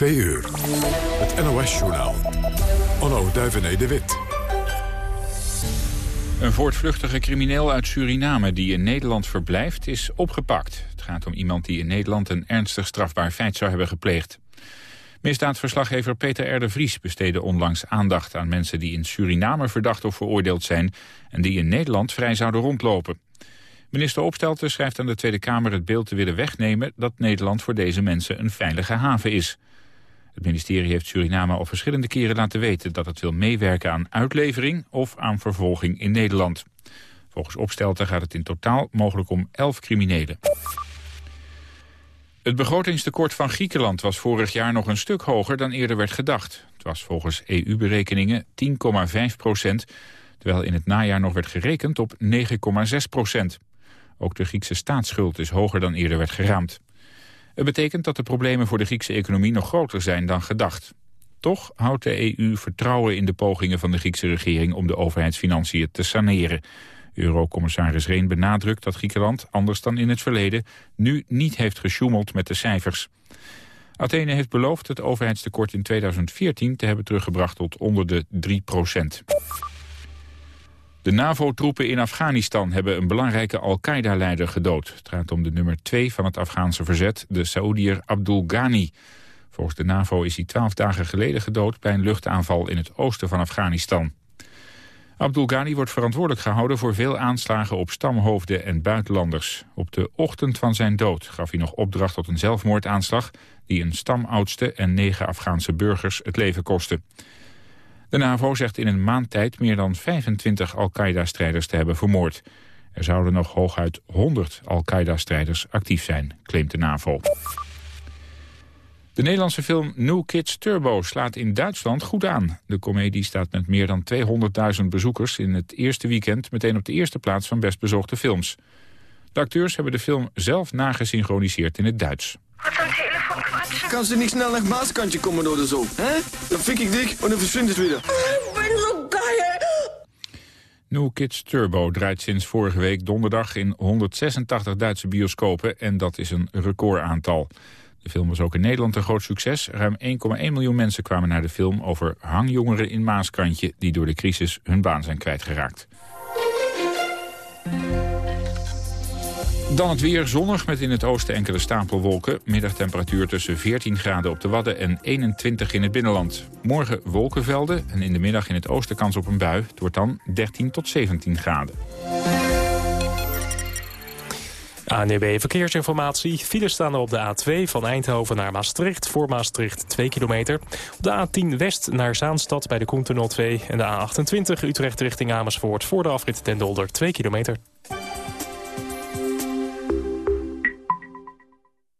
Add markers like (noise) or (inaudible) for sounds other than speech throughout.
Twee uur. Het NOS-journaal. Onno Duivené de Wit. Een voortvluchtige crimineel uit Suriname die in Nederland verblijft is opgepakt. Het gaat om iemand die in Nederland een ernstig strafbaar feit zou hebben gepleegd. Misdaadverslaggever Peter R. Vries besteedde onlangs aandacht aan mensen die in Suriname verdacht of veroordeeld zijn en die in Nederland vrij zouden rondlopen. Minister Opstelten schrijft aan de Tweede Kamer het beeld te willen wegnemen dat Nederland voor deze mensen een veilige haven is. Het ministerie heeft Suriname al verschillende keren laten weten dat het wil meewerken aan uitlevering of aan vervolging in Nederland. Volgens Opstelten gaat het in totaal mogelijk om elf criminelen. Het begrotingstekort van Griekenland was vorig jaar nog een stuk hoger dan eerder werd gedacht. Het was volgens EU-berekeningen 10,5 procent, terwijl in het najaar nog werd gerekend op 9,6 procent. Ook de Griekse staatsschuld is hoger dan eerder werd geraamd. Het betekent dat de problemen voor de Griekse economie nog groter zijn dan gedacht. Toch houdt de EU vertrouwen in de pogingen van de Griekse regering om de overheidsfinanciën te saneren. Eurocommissaris Reen benadrukt dat Griekenland, anders dan in het verleden, nu niet heeft gesjoemeld met de cijfers. Athene heeft beloofd het overheidstekort in 2014 te hebben teruggebracht tot onder de 3 procent. De NAVO-troepen in Afghanistan hebben een belangrijke Al-Qaeda-leider gedood. Het gaat om de nummer 2 van het Afghaanse verzet, de Saoediër Abdul Ghani. Volgens de NAVO is hij twaalf dagen geleden gedood bij een luchtaanval in het oosten van Afghanistan. Abdul Ghani wordt verantwoordelijk gehouden voor veel aanslagen op stamhoofden en buitenlanders. Op de ochtend van zijn dood gaf hij nog opdracht tot een zelfmoordaanslag... die een stamoudste en negen Afghaanse burgers het leven kostte. De NAVO zegt in een maand tijd meer dan 25 Al-Qaeda-strijders te hebben vermoord. Er zouden nog hooguit 100 Al-Qaeda-strijders actief zijn, claimt de NAVO. De Nederlandse film New Kids Turbo slaat in Duitsland goed aan. De komedie staat met meer dan 200.000 bezoekers in het eerste weekend... meteen op de eerste plaats van best bezochte films. De acteurs hebben de film zelf nagesynchroniseerd in het Duits. Kan ze niet snel naar het Maaskantje komen door de zo? Hè? Dan fik ik dik en dan verschwindt het weer. Ik ben zo geil. New Kids Turbo draait sinds vorige week donderdag in 186 Duitse bioscopen... en dat is een recordaantal. De film was ook in Nederland een groot succes. Ruim 1,1 miljoen mensen kwamen naar de film over hangjongeren in Maaskantje... die door de crisis hun baan zijn kwijtgeraakt. Dan het weer zonnig met in het oosten enkele stapelwolken. Middagtemperatuur tussen 14 graden op de Wadden en 21 in het binnenland. Morgen wolkenvelden en in de middag in het oosten kans op een bui. Het wordt dan 13 tot 17 graden. ANEB Verkeersinformatie. Files staan er op de A2 van Eindhoven naar Maastricht. Voor Maastricht 2 kilometer. Op de A10 West naar Zaanstad bij de Koentunnel 2. En de A28 Utrecht richting Amersfoort voor de afrit ten Dolder 2 kilometer.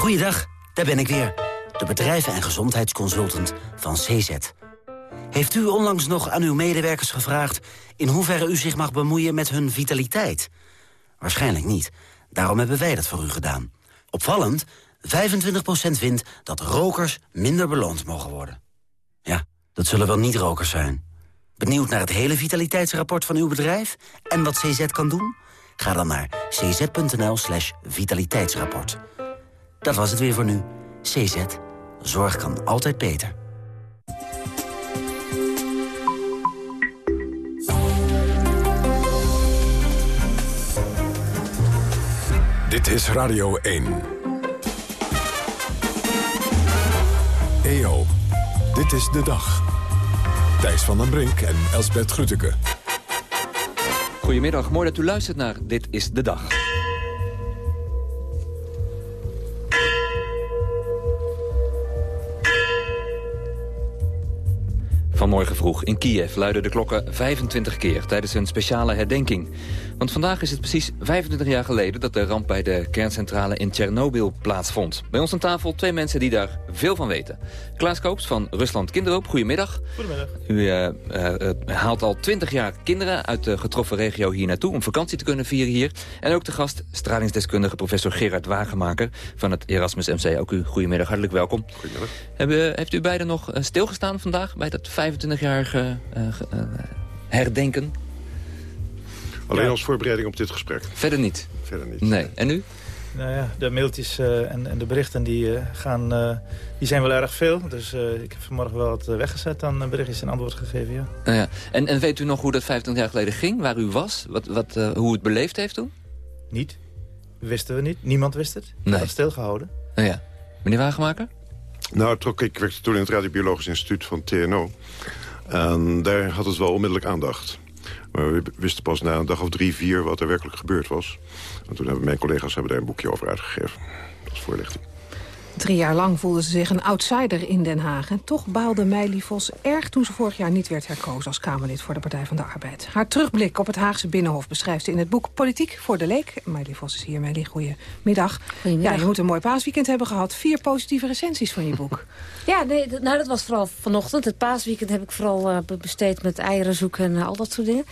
Goeiedag, daar ben ik weer. De bedrijven- en gezondheidsconsultant van CZ. Heeft u onlangs nog aan uw medewerkers gevraagd... in hoeverre u zich mag bemoeien met hun vitaliteit? Waarschijnlijk niet. Daarom hebben wij dat voor u gedaan. Opvallend, 25% vindt dat rokers minder beloond mogen worden. Ja, dat zullen wel niet-rokers zijn. Benieuwd naar het hele vitaliteitsrapport van uw bedrijf... en wat CZ kan doen? Ga dan naar cz.nl slash vitaliteitsrapport. Dat was het weer voor nu. CZ. Zorg kan altijd beter. Dit is Radio 1. EO, dit is de dag. Thijs van den Brink en Elsbert Grütke. Goedemiddag, mooi dat u luistert naar Dit is de Dag. Vanmorgen vroeg in Kiev luiden de klokken 25 keer tijdens een speciale herdenking. Want vandaag is het precies 25 jaar geleden dat de ramp bij de kerncentrale in Tsjernobyl plaatsvond. Bij ons aan tafel twee mensen die daar veel van weten. Klaas Koops van Rusland Kinderhoop, goedemiddag. Goedemiddag. U uh, uh, haalt al 20 jaar kinderen uit de getroffen regio hier naartoe om vakantie te kunnen vieren hier. En ook de gast, stralingsdeskundige professor Gerard Wagenmaker van het Erasmus MC. Ook u, goedemiddag, hartelijk welkom. Goedemiddag. Hebben, heeft u beiden nog stilgestaan vandaag bij dat 25-jarige uh, herdenken? Alleen ja. als voorbereiding op dit gesprek. Verder niet? Verder niet. Nee. En u? Nou ja, de mailtjes uh, en, en, de berichten die, uh, gaan, uh, die zijn wel erg veel. Dus ik heb vanmorgen wel wat weggezet aan berichtjes en antwoord gegeven, ja. Nou ja. En, en, weet u nog hoe dat 25 jaar geleden ging? Waar u was? Wat, wat, hoe het beleefd heeft toen? Niet. Wisten we niet. Niemand wist het. Nee. Dat stilgehouden. Nou ja. Meneer Wagenmaker? Nou, trok, ik werkte toen in het Radiobiologisch Instituut van TNO. En daar had het wel onmiddellijk aandacht. Maar we wisten pas na een dag of drie, vier wat er werkelijk gebeurd was. En toen hebben mijn collega's hebben daar een boekje over uitgegeven. Als voorlichting. Drie jaar lang voelde ze zich een outsider in Den Haag. En toch baalde Meili Vos erg toen ze vorig jaar niet werd herkozen... als Kamerlid voor de Partij van de Arbeid. Haar terugblik op het Haagse Binnenhof beschrijft ze in het boek Politiek voor de Leek. Meili Vos is hier. Meili, goedemiddag. Goedemiddag. Ja, je moet een mooi paasweekend hebben gehad. Vier positieve recensies van je boek. (laughs) ja, nee, nou, dat was vooral vanochtend. Het paasweekend heb ik vooral uh, besteed met eieren zoeken en uh, al dat soort dingen.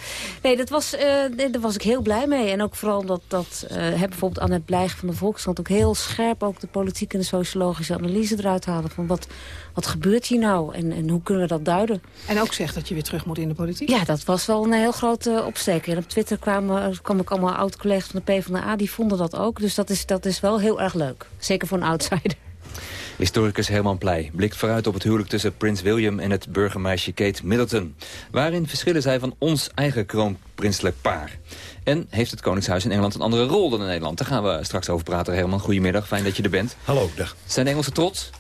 Nee, dat was, uh, nee, daar was ik heel blij mee. En ook vooral dat, dat heb bijvoorbeeld Annette Blijg van de Volkskrant... ook heel scherp ook de politiek en de sociologische analyse eruit halen. Van wat, wat gebeurt hier nou en, en hoe kunnen we dat duiden? En ook zegt dat je weer terug moet in de politiek? Ja, dat was wel een heel grote uh, opsteker. En op Twitter kwamen, kwam ik allemaal oud-collega's van de PvdA, die vonden dat ook. Dus dat is, dat is wel heel erg leuk. Zeker voor een outsider. Historicus Herman Pleij blikt vooruit op het huwelijk tussen prins William en het burgermeisje Kate Middleton. Waarin verschillen zij van ons eigen kroonprinselijk paar? En heeft het Koningshuis in Engeland een andere rol dan in Nederland? Daar gaan we straks over praten. Herman, goedemiddag. Fijn dat je er bent. Hallo, dag. Zijn de Engelsen trots?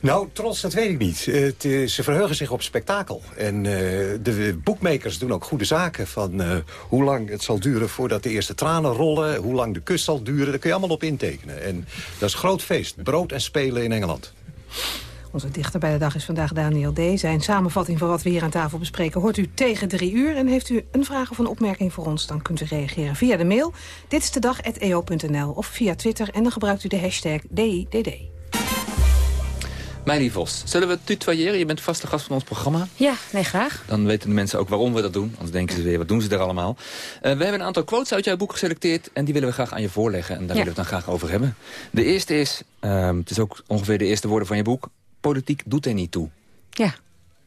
Nou, trots, dat weet ik niet. Het, uh, ze verheugen zich op spektakel. En uh, de boekmakers doen ook goede zaken. Van uh, hoe lang het zal duren voordat de eerste tranen rollen. Hoe lang de kus zal duren. Daar kun je allemaal op intekenen. En dat is groot feest. Brood en spelen in Engeland. Onze dichter bij de dag is vandaag Daniel D. Zijn samenvatting van wat we hier aan tafel bespreken hoort u tegen drie uur. En heeft u een vraag of een opmerking voor ons, dan kunt u reageren via de mail. Dit is de dag@eo.nl of via Twitter en dan gebruikt u de hashtag DIDD. Meili Vos, zullen we tutoyeren? Je bent vaste gast van ons programma. Ja, nee, graag. Dan weten de mensen ook waarom we dat doen. Anders denken ze weer, wat doen ze er allemaal? Uh, we hebben een aantal quotes uit jouw boek geselecteerd... en die willen we graag aan je voorleggen. En daar ja. willen we het dan graag over hebben. De eerste is, um, het is ook ongeveer de eerste woorden van je boek... politiek doet er niet toe. Ja.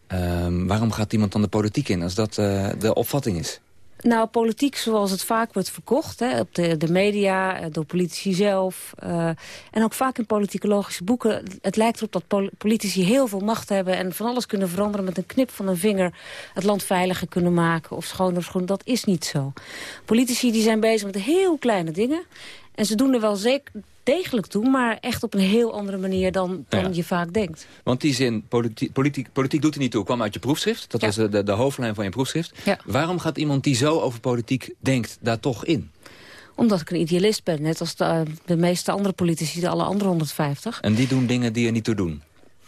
Um, waarom gaat iemand dan de politiek in als dat uh, de opvatting is? Nou, politiek zoals het vaak wordt verkocht, hè, op de, de media, door politici zelf. Uh, en ook vaak in politicologische boeken. Het lijkt erop dat pol politici heel veel macht hebben... en van alles kunnen veranderen met een knip van een vinger... het land veiliger kunnen maken of schoner schoon. Dat is niet zo. Politici die zijn bezig met heel kleine dingen... En ze doen er wel zeker degelijk toe, maar echt op een heel andere manier dan, dan ja. je vaak denkt. Want die zin, politiek, politiek, politiek doet er niet toe, kwam uit je proefschrift. Dat ja. was de, de hoofdlijn van je proefschrift. Ja. Waarom gaat iemand die zo over politiek denkt daar toch in? Omdat ik een idealist ben, net als de, de meeste andere politici, de alle andere 150. En die doen dingen die er niet toe doen?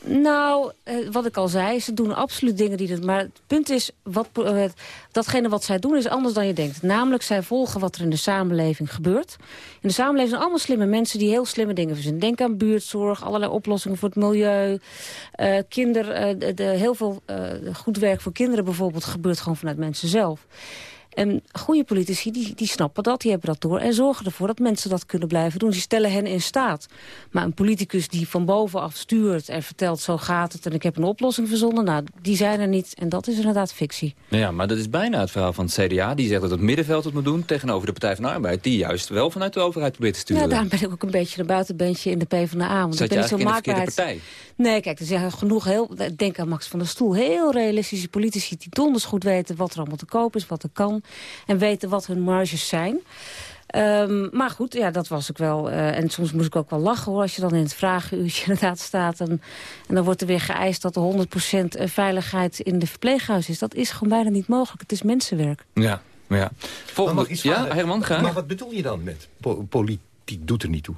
Nou, uh, wat ik al zei, ze doen absoluut dingen die... Het, maar het punt is, wat, uh, datgene wat zij doen is anders dan je denkt. Namelijk, zij volgen wat er in de samenleving gebeurt. In de samenleving zijn allemaal slimme mensen die heel slimme dingen verzinnen. Denk aan buurtzorg, allerlei oplossingen voor het milieu. Uh, kinder, de, de, heel veel goed werk voor kinderen bijvoorbeeld gebeurt gewoon vanuit mensen zelf. En goede politici, die, die snappen dat, die hebben dat door... en zorgen ervoor dat mensen dat kunnen blijven doen. Die stellen hen in staat. Maar een politicus die van bovenaf stuurt en vertelt... zo gaat het en ik heb een oplossing verzonnen... nou, die zijn er niet en dat is inderdaad fictie. Nou ja, maar dat is bijna het verhaal van het CDA. Die zegt dat het middenveld het moet doen tegenover de Partij van de Arbeid... die juist wel vanuit de overheid probeert te sturen. Ja, daarom ben ik ook een beetje een buitenbeentje in de PvdA. Want Zat ik ben niet zo maakbaar. partij? Nee, kijk, er zijn genoeg, heel, denk aan Max van der Stoel... heel realistische politici die donders goed weten wat er allemaal te koop is, wat er kan... en weten wat hun marges zijn. Um, maar goed, ja, dat was ik wel. Uh, en soms moest ik ook wel lachen hoor, als je dan in het vragenuurtje (laughs) inderdaad staat. En, en dan wordt er weer geëist dat er 100% veiligheid in de verpleeghuis is. Dat is gewoon bijna niet mogelijk. Het is mensenwerk. Ja, ja. Volgende, ja, Herman, graag. Maar wat bedoel je dan met po politiek doet er niet toe?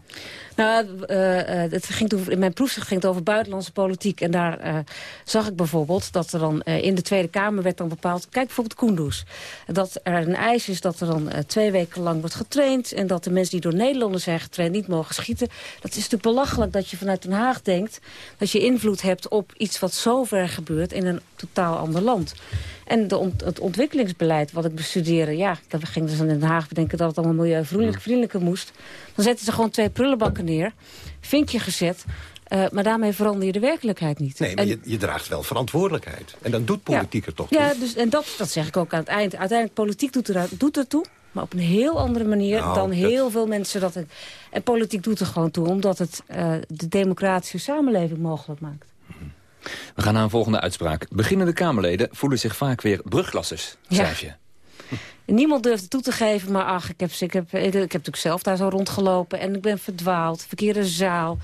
Nou, uh, het ging toen, in mijn proefschrift ging het over buitenlandse politiek. En daar uh, zag ik bijvoorbeeld dat er dan in de Tweede Kamer werd dan bepaald... Kijk bijvoorbeeld Koendoes. Dat er een eis is dat er dan twee weken lang wordt getraind... en dat de mensen die door Nederlanders zijn getraind niet mogen schieten. Dat is natuurlijk belachelijk dat je vanuit Den Haag denkt... dat je invloed hebt op iets wat zo ver gebeurt in een totaal ander land. En de ont het ontwikkelingsbeleid wat ik bestudeerde... ja, dat ging dus in Den Haag bedenken dat het allemaal milieuvriendelijker moest. Dan zetten ze gewoon twee prullenbakken neer, vinkje gezet... Uh, maar daarmee verander je de werkelijkheid niet. Nee, maar en, je, je, draagt wel verantwoordelijkheid. En dan doet politiek ja, er toch Ja, dus, en dat, dat zeg ik ook aan het eind. Uiteindelijk, politiek doet, er, doet ertoe. Maar op een heel andere manier nou, dan heel veel mensen dat... Het, en politiek doet er gewoon toe, omdat het uh, de democratische samenleving mogelijk maakt. We gaan naar een volgende uitspraak. Beginnende Kamerleden voelen zich vaak weer brugklassers, schrijf je. Niemand durft het toe te geven, maar ach, ik heb, ik, heb, ik, ik heb natuurlijk zelf daar zo rondgelopen... en ik ben verdwaald, verkeerde zaal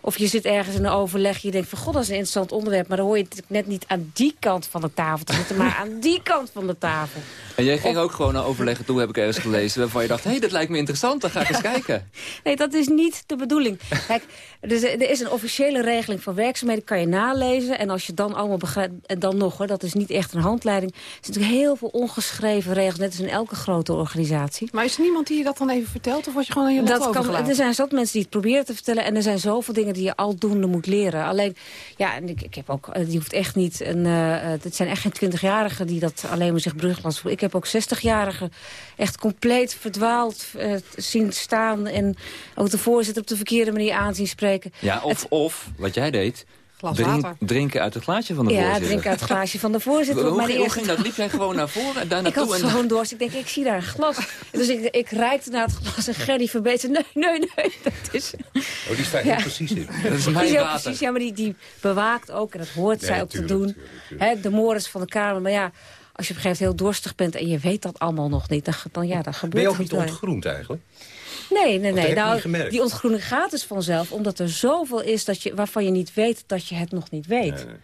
of je zit ergens in een overleg, je denkt van god, dat is een interessant onderwerp. Maar dan hoor je het net niet aan die kant van de tafel te zitten, maar aan die kant van de tafel. En jij ging ook gewoon naar overleggen toe, heb ik ergens gelezen, waarvan je dacht, hé, hey, dat lijkt me interessant, dan ga ik eens (laughs) kijken. Nee, dat is niet de bedoeling. Kijk, er is een officiële regeling van werkzaamheden, kan je nalezen. En als je dan allemaal begrijpt, en dan nog hoor, dat is niet echt een handleiding. Er zijn natuurlijk heel veel ongeschreven regels, net als in elke grote organisatie. Maar is er niemand die je dat dan even vertelt, of word je gewoon aan je dat kan, Er zijn zat mensen die het proberen te vertellen, en er zijn zoveel dingen die je aldoende moet leren. Alleen, ja, en ik, ik heb ook, eh, die hoeft echt niet, een, uh, het zijn echt geen twintigjarigen die dat alleen maar zich bruglands voelen. Ik heb ook zestigjarigen echt compleet verdwaald uh, zien staan en ook de voorzitter op de verkeerde manier aanzien spreken. Ja, of, of wat jij deed, Drink, drinken uit het glaasje van de ja, voorzitter. Ja, drinken uit het glaasje van de voorzitter. Hoe, hoe ging dat? Liep jij gewoon naar voren en daar Ik had en... gewoon dorst. Ik denk, ik zie daar een glas. dus ik, ik reikte naar het glas en Gerry verbeterde. Nee, nee, nee, dat is... Oh, die staat ja. heel precies in. Dat is mijn water. Precies, ja, maar die, die bewaakt ook, en dat hoort nee, zij ook tuurlijk, te doen. Tuurlijk, de Morris van de Kamer. Maar ja, als je op een gegeven moment heel dorstig bent en je weet dat allemaal nog niet, dan, dan, ja, dan gebeurt Ben je ook niet ontgroend eigenlijk? Nee, nee, nee. Nou, die ontgroening gaat dus vanzelf, omdat er zoveel is dat je, waarvan je niet weet dat je het nog niet weet. Nee, nee.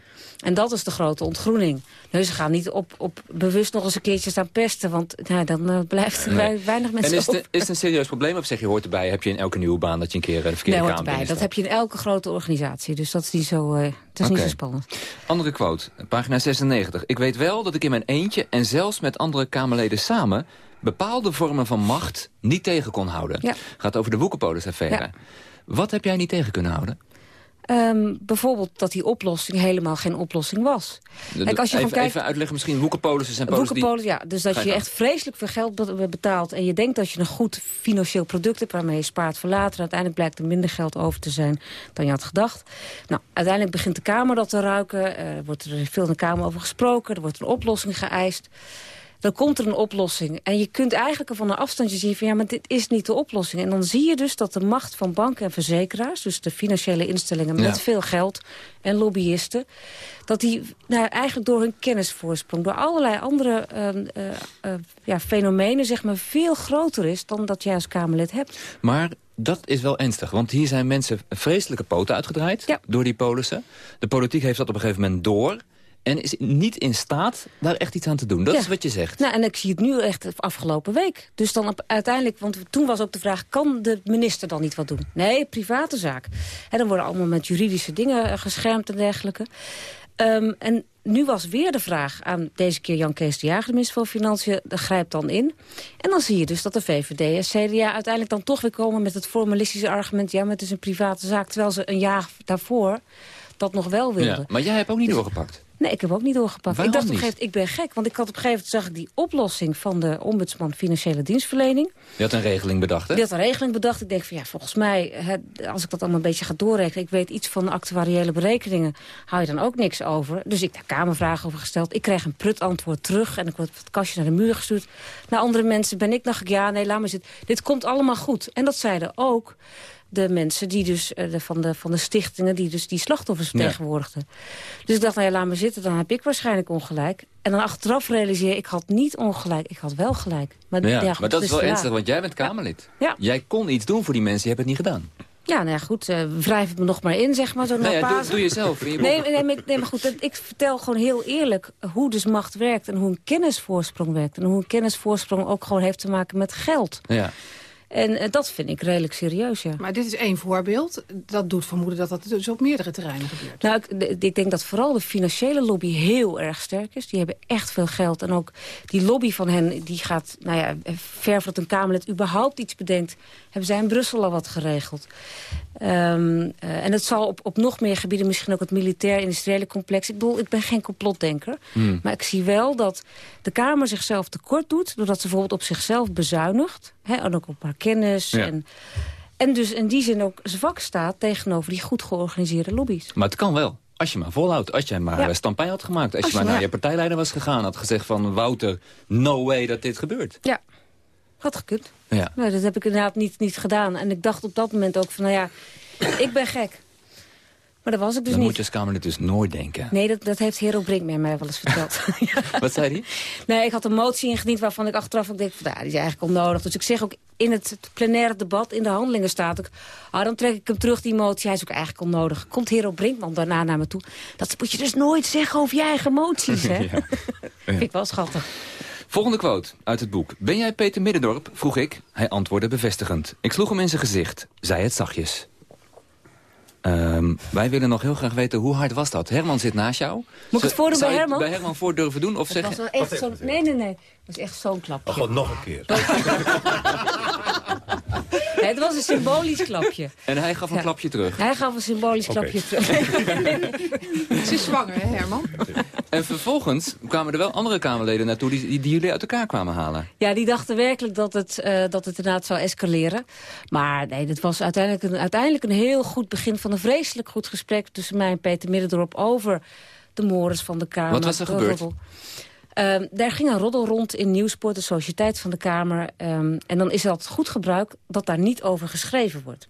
En dat is de grote ontgroening. Dus ze gaan niet op, op bewust nog eens een keertje staan pesten, want nou, dan uh, blijft er nee. weinig mensen En is het, is het een serieus probleem of zeg je hoort erbij, heb je in elke nieuwe baan dat je een keer de verkeerde nee, kamer erbij. Dat heb je in elke grote organisatie, dus dat is niet zo, uh, dat is okay. niet zo spannend. Andere quote, pagina 96. Ik weet wel dat ik in mijn eentje en zelfs met andere Kamerleden samen bepaalde vormen van macht niet tegen kon houden. Ja. Gaat over de Woekerpolis-affaire. Ja. Wat heb jij niet tegen kunnen houden? Um, bijvoorbeeld dat die oplossing helemaal geen oplossing was. Kijk, als je even, kijkt, even uitleggen, misschien woekerpolissen zijn polissen Woekerpolis, die... ja. Dus dat je echt vreselijk veel geld betaalt... en je denkt dat je een goed financieel product hebt... waarmee je spaart voor later. Uiteindelijk blijkt er minder geld over te zijn dan je had gedacht. Nou, uiteindelijk begint de Kamer dat te ruiken. Er uh, wordt er veel in de Kamer over gesproken. Er wordt een oplossing geëist dan komt er een oplossing. En je kunt eigenlijk van een afstandje zien van... ja, maar dit is niet de oplossing. En dan zie je dus dat de macht van banken en verzekeraars... dus de financiële instellingen met ja. veel geld en lobbyisten... dat die nou, eigenlijk door hun kennisvoorsprong... door allerlei andere uh, uh, uh, ja, fenomenen zeg maar, veel groter is... dan dat jij als Kamerlid hebt. Maar dat is wel ernstig, want hier zijn mensen vreselijke poten uitgedraaid... Ja. door die polissen. De politiek heeft dat op een gegeven moment door... En is niet in staat daar echt iets aan te doen. Dat ja. is wat je zegt. Nou, en ik zie het nu echt afgelopen week. Dus dan op, uiteindelijk, want toen was ook de vraag... kan de minister dan niet wat doen? Nee, private zaak. En dan worden allemaal met juridische dingen geschermd en dergelijke. Um, en nu was weer de vraag aan deze keer Jan Kees de Jager, de minister van Financiën, de grijpt dan in. En dan zie je dus dat de VVD en CDA uiteindelijk dan toch weer komen met het formalistische argument... ja, maar het is een private zaak, terwijl ze een jaar daarvoor dat nog wel wilden. Ja, maar jij hebt ook niet doorgepakt. Nee, ik heb ook niet doorgepakt. Waarom ik dacht op een gegeven moment, ik ben gek. Want ik had op een gegeven moment, zag ik die oplossing van de ombudsman financiële dienstverlening. Je had een regeling bedacht, hè? Die had een regeling bedacht. Ik denk van ja, volgens mij, hè, als ik dat allemaal een beetje ga doorrekenen, ik weet iets van de actuariële berekeningen, hou je dan ook niks over. Dus ik heb daar kamervragen over gesteld. Ik kreeg een prut antwoord terug en ik word het kastje naar de muur gestuurd. Naar andere mensen ben ik, dacht ik, ja, nee, laat maar zitten. Dit komt allemaal goed. En dat zeiden ook de mensen die dus, de, van, de, van de stichtingen die dus die slachtoffers vertegenwoordigden. Ja. Dus ik dacht, nou ja, laat me zitten, dan heb ik waarschijnlijk ongelijk. En dan achteraf realiseer ik had niet ongelijk, ik had wel gelijk. Maar, ja, ja, goed, maar dat is dus wel ja. ernstig, want jij bent Kamerlid. Ja. Jij kon iets doen voor die mensen, je hebt het niet gedaan. Ja, nou ja, goed, uh, wrijf het me nog maar in, zeg maar. Zo nou ja, doe, doe. Je nee, nee, nee, nee, maar goed, ik vertel gewoon heel eerlijk hoe dus macht werkt... en hoe een kennisvoorsprong werkt. En hoe een kennisvoorsprong ook gewoon heeft te maken met geld. Ja. En eh, dat vind ik redelijk serieus, ja. Maar dit is één voorbeeld. Dat doet vermoeden dat dat dus op meerdere terreinen gebeurt. Nou, ik, ik, denk dat vooral de financiële lobby heel erg sterk is. Die hebben echt veel geld. En ook die lobby van hen, die gaat nou ja, ver voordat een Kamerlid überhaupt iets bedenkt... hebben zij in Brussel al wat geregeld. Um, uh, en het zal op, op nog meer gebieden, misschien ook het militair-industriële complex... ik bedoel, ik ben geen complotdenker. Hmm. Maar ik zie wel dat de Kamer zichzelf tekort doet... doordat ze bijvoorbeeld op zichzelf bezuinigt. Hè, en ook op haar kennis. En, en dus in die zin ook zwak staat tegenover die goed georganiseerde lobby's. Maar het kan wel. Als je maar volhoudt, als jij maar ja. stampij had gemaakt. Als, je maar naar je partijleider was gegaan, had gezegd van... Wouter, no way dat dit gebeurt. Ja, had gekund. Ja. Dat heb ik inderdaad niet, niet gedaan. En ik dacht op dat moment ook van, nou ja, ik ben gek. Maar dat was ik dus Dan niet. moet je als Kamerlid dus nooit denken. Nee, dat, dat heeft Hero Brinkman mij wel eens verteld. (laughs) (laughs) Wat zei hij? Nee, ik had een motie ingediend waarvan ik achteraf ook denk... Van, nou, die is eigenlijk onnodig. Dus ik zeg ook in het plenaire debat, in de handelingen staat ook... Ah, dan trek ik hem terug, die motie. Hij is ook eigenlijk onnodig. Komt Hero Brinkman daarna naar me toe. Dat moet je dus nooit zeggen over je eigen moties, hè? (laughs) (laughs) ja. Vind ik wel schattig. Volgende quote uit het boek. Ben jij Peter Middendorp? vroeg ik. Hij antwoordde bevestigend. Ik sloeg hem in zijn gezicht. Zei het zachtjes. Um, wij willen nog heel graag weten, hoe hard was dat? Herman zit naast jou. Moet ik het voordoen bij Herman? bij Herman voor durven doen? Of het zeg was echt zo nee, nee, nee. Het was echt zo'n klapje. Oh, God, nog een keer. (laughs) nee, het was een symbolisch klapje. En hij gaf een ja. klapje terug? Hij gaf een symbolisch okay. klapje terug. (laughs) Ze is zwanger, hè, Herman? En vervolgens kwamen er wel andere Kamerleden naartoe... die, die jullie uit elkaar kwamen halen. Ja, die dachten werkelijk dat het, uh, dat het inderdaad zou escaleren. Maar nee, dit was uiteindelijk een, uiteindelijk een heel goed begin... van een vreselijk goed gesprek tussen mij en Peter Middendorp... over de mores van de Kamer. Wat was er gebeurd? Daar ging een roddel rond in Nieuwsport, de sociëteit van de Kamer. Um, en dan is het goed gebruik dat daar niet over geschreven wordt.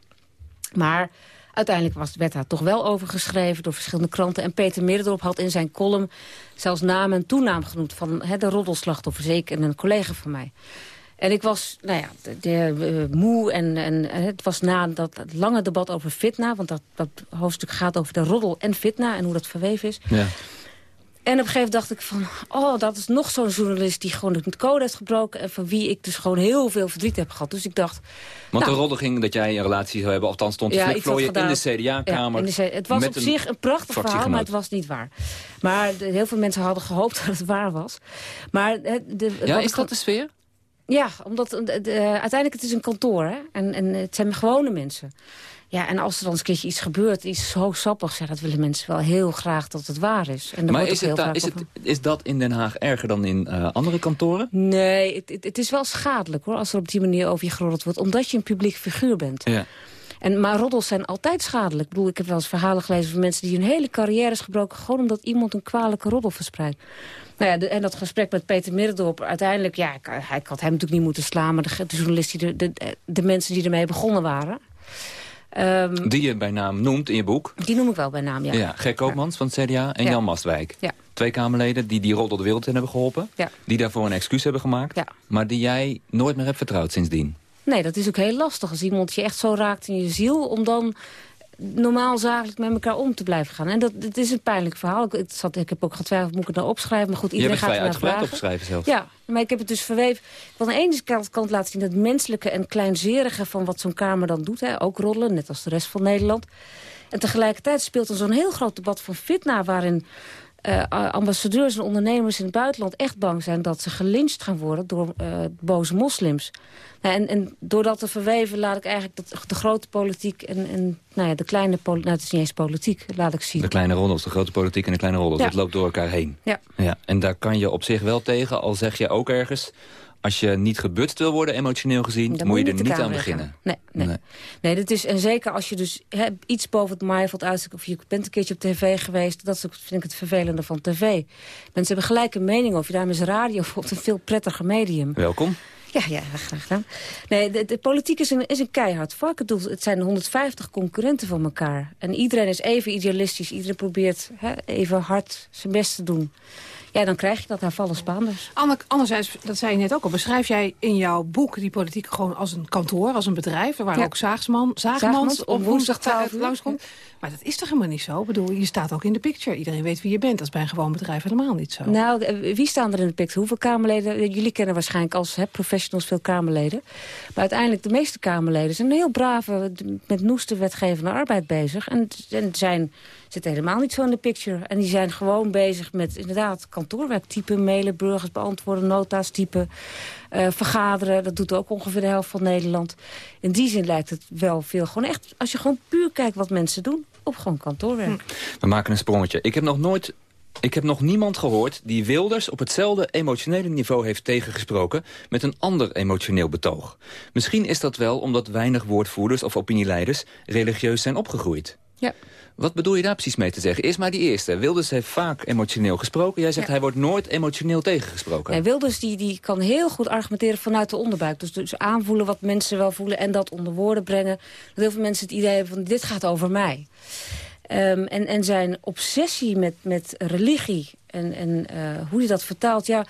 Maar uiteindelijk was, werd daar toch wel over geschreven door verschillende kranten. En Peter Middendorp had in zijn column zelfs naam en toenaam genoemd... van de roddelslachtoffer, zeker en een collega van mij. En ik was nou ja, de, uh, moe en, en het was na dat lange debat over fitna... want dat, dat hoofdstuk gaat over de roddel en fitna en hoe dat verweven is... Ja. En op een gegeven moment dacht ik van... oh, dat is nog zo'n journalist die gewoon de code heeft gebroken... en van wie ik dus gewoon heel veel verdriet heb gehad. Dus ik dacht... Want nou, de roddel ging dat jij een relatie zou hebben... althans stond ja, flikvlooien in de CDA-kamer. Ja, het was op zich een prachtig verhaal, maar het was niet waar. Maar de, heel veel mensen hadden gehoopt (laughs) dat het waar was. Maar de, ja, is dat de sfeer? Ja, omdat de, de, uiteindelijk het is een kantoor, hè? En, en het zijn gewone mensen. Ja, en als er dan eens een keertje iets gebeurt, iets zo sappigs... Ja, dat willen mensen wel heel graag dat het waar is. En maar is, het is, het, is dat in Den Haag erger dan in uh, andere kantoren? Nee, het, het, het, is wel schadelijk hoor, als er op die manier over je geroddeld wordt. Omdat je een publiek figuur bent. Ja. En, maar roddels zijn altijd schadelijk. Ik bedoel, ik heb wel eens verhalen gelezen van mensen... die hun hele carrière is gebroken... gewoon omdat iemand een kwalijke roddel verspreidt. Nou ja, de, en dat gesprek met Peter Middendorp... uiteindelijk, ja, ik, hij, ik had hem natuurlijk niet moeten slaan... maar de, de journalisten, de, de, de mensen die ermee begonnen waren... Um, die je bij naam noemt in je boek. Die noem ik wel bij naam, ja. ja Koopmans van het CDA en ja. Jan Mastwijk. Ja. Twee Kamerleden die die roddel de wereld in hebben geholpen. Ja. Die daarvoor een excuus hebben gemaakt. Maar die jij nooit meer hebt vertrouwd sindsdien. Nee, dat is ook heel lastig als iemand je echt zo raakt in je ziel... om dan normaal zakelijk met elkaar om te blijven gaan. En dat, dat is een pijnlijk verhaal. Ik, zat, ik heb ook getwijfeld, moet ik het nou opschrijven? Maar goed, iedereen gaat er naar vragen. opschrijven zelf. Ja, maar ik heb het dus verweven. Ik wil aan de ene kant, kant laten zien het menselijke en kleinzerige... van wat zo'n Kamer dan doet, hè, ook rollen, net als de rest van Nederland. En tegelijkertijd speelt er zo'n heel groot debat van fitna... waarin uh, ambassadeurs en ondernemers in het buitenland echt bang zijn... dat ze gelyncht gaan worden door uh, boze moslims. Nou, en, en door dat te verweven laat ik eigenlijk dat, de grote politiek... en, en nou ja, de kleine politiek, nou het is niet eens politiek, laat ik zien. De kleine roddels, de grote politiek en de kleine roddels, Ja. dat loopt door elkaar heen. Ja. Ja, en daar kan je op zich wel tegen, al zeg je ook ergens... als je niet gebutst wil worden, emotioneel gezien... Dan moet je er niet aan in beginnen. Nee, nee. nee. nee dat is, en zeker als je dus hè, iets boven het maaiveld uitsteekt... of je bent een keertje op tv geweest... dat is ook, vind ik het vervelende van tv. Mensen hebben gelijk een mening over. Daarom is radio (laughs) bijvoorbeeld een veel prettiger medium. Welkom. Ja, ja, graag gedaan. Nee, de, de politiek is een, is een keihard vak. Bedoel, het zijn 150 concurrenten van elkaar. En iedereen is even idealistisch. Iedereen probeert hè, even hard zijn best te doen. Ja, dan krijg je dat, daar vallen Spaanders. Anderzijds, dat zei je net ook al, beschrijf jij in jouw boek die politiek gewoon als een kantoor, als een bedrijf. Er waren Ja. ook Zaagsman, Zaagmans Zaagmans, op woensdag woensdag 12 uur. langskomt. Maar dat is toch helemaal niet zo? Ik bedoel, je staat ook in de picture. Iedereen weet wie je bent. Dat is bij een gewoon bedrijf helemaal niet zo. Nou, eh, wie staan er in de picture? Hoeveel Kamerleden? eh, Jullie kennen waarschijnlijk als hè, professionals veel Kamerleden. Maar uiteindelijk, de meeste Kamerleden zijn heel brave, met noeste wetgevende arbeid bezig. En, en zijn, zitten helemaal niet zo in de picture. En die zijn gewoon bezig met inderdaad kantoorwerk typen, mailen, burgers beantwoorden, nota's typen, eh, vergaderen. Dat doet ook ongeveer de helft van Nederland. In die zin lijkt het wel veel. Gewoon echt, als je gewoon puur kijkt wat mensen doen, op gewoon kantoorwerk. We maken een sprongetje. Ik heb nog nooit... Ik heb nog niemand gehoord die Wilders op hetzelfde emotionele niveau heeft tegengesproken met een ander emotioneel betoog. Misschien is dat wel omdat weinig woordvoerders of opinieleiders religieus zijn opgegroeid. Ja. Wat bedoel je daar precies mee te zeggen? Eerst maar die eerste. Wilders heeft vaak emotioneel gesproken. Jij zegt Ja. hij wordt nooit emotioneel tegengesproken. Ja, Wilders die, die kan heel goed argumenteren vanuit de onderbuik. Dus, dus aanvoelen wat mensen wel voelen en dat onder woorden brengen. Dat heel veel mensen het idee hebben van dit gaat over mij. Ehm, en, en zijn obsessie met, met religie en, en eh, hoe hij dat vertaalt... ja,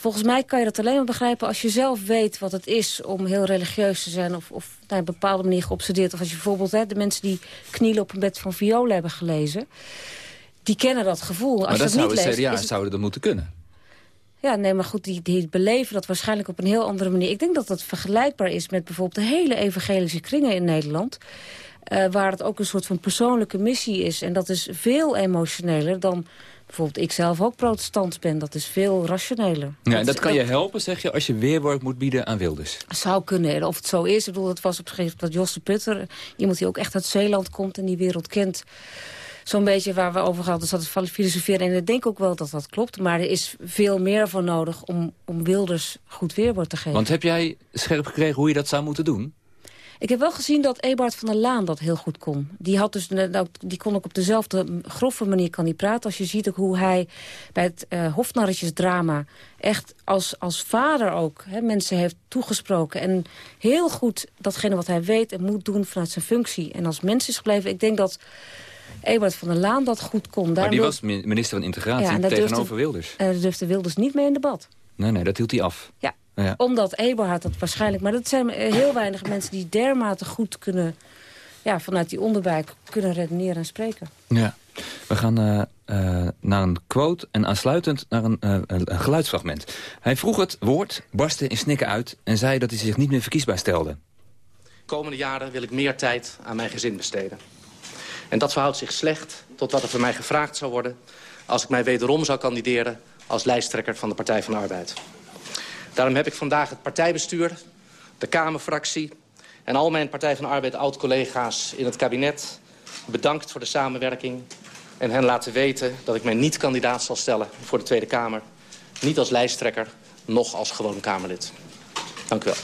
volgens mij kan je dat alleen maar begrijpen als je zelf weet wat het is... om heel religieus te zijn of, of naar een bepaalde manier geobsedeerd. Of als je bijvoorbeeld hè, de mensen die knielen op een bed van violen hebben gelezen... die kennen dat gevoel. Als maar je dat dat niet leest, het- zouden dat moeten kunnen. ja, nee, maar goed, die, die beleven dat waarschijnlijk op een heel andere manier. Ik denk dat dat vergelijkbaar is met bijvoorbeeld de hele evangelische kringen in Nederland. eh, waar het ook een soort van persoonlijke missie is. En dat is veel emotioneler dan bijvoorbeeld ik zelf ook protestant ben. Dat is veel rationeler. Ja, en dat kan je helpen, zeg je, als je weerwoord moet bieden aan Wilders. zou kunnen. En Of het zo is, ik bedoel, het was op een gegeven moment dat Jos de Putter... iemand die ook echt uit Zeeland komt en die wereld kent... zo'n beetje waar we over hadden, zat het filosoferen. En ik denk ook wel dat dat klopt. Maar er is veel meer voor nodig om, om Wilders goed weerwoord te geven. Want heb jij scherp gekregen hoe je dat zou moeten doen? Ik heb wel gezien dat Eberhard van der Laan dat heel goed kon. Die, had dus, nou, die kon ook op dezelfde grove manier kan die praten. Als je ziet ook hoe hij bij het eh hofnarretjesdrama... echt als, als vader ook hè, mensen heeft toegesproken. En heel goed datgene wat hij weet en moet doen vanuit zijn functie. En als mens is gebleven. Ik denk dat Eberhard van der Laan dat goed kon. Maar die was mi- minister van Integratie Ja, tegenover durfde- Wilders. En daar durfde Wilders niet mee in debat. Nee, nee, dat hield hij af. Ja, Ja. omdat Eberhard dat waarschijnlijk... Maar dat zijn eh, heel weinig mensen die dermate goed kunnen... Ja, vanuit die onderbuik kunnen redeneren en spreken. Ja. We gaan eh, eh, naar een quote en aansluitend naar een, eh, een geluidsfragment. Hij vroeg het woord, barstte in snikken uit... en zei dat hij zich niet meer verkiesbaar stelde. komende jaren wil ik meer tijd aan mijn gezin besteden. En dat verhoudt zich slecht tot wat er van mij gevraagd zou worden... als ik mij wederom zou kandideren als lijsttrekker van de Partij van de Arbeid. Daarom heb ik vandaag het partijbestuur, de Kamerfractie... en al mijn Partij van de Arbeid oud-collega's in het kabinet... bedankt voor de samenwerking en hen laten weten... dat ik mij niet kandidaat zal stellen voor de Tweede Kamer. Niet als lijsttrekker, noch als gewoon Kamerlid. Dank u wel.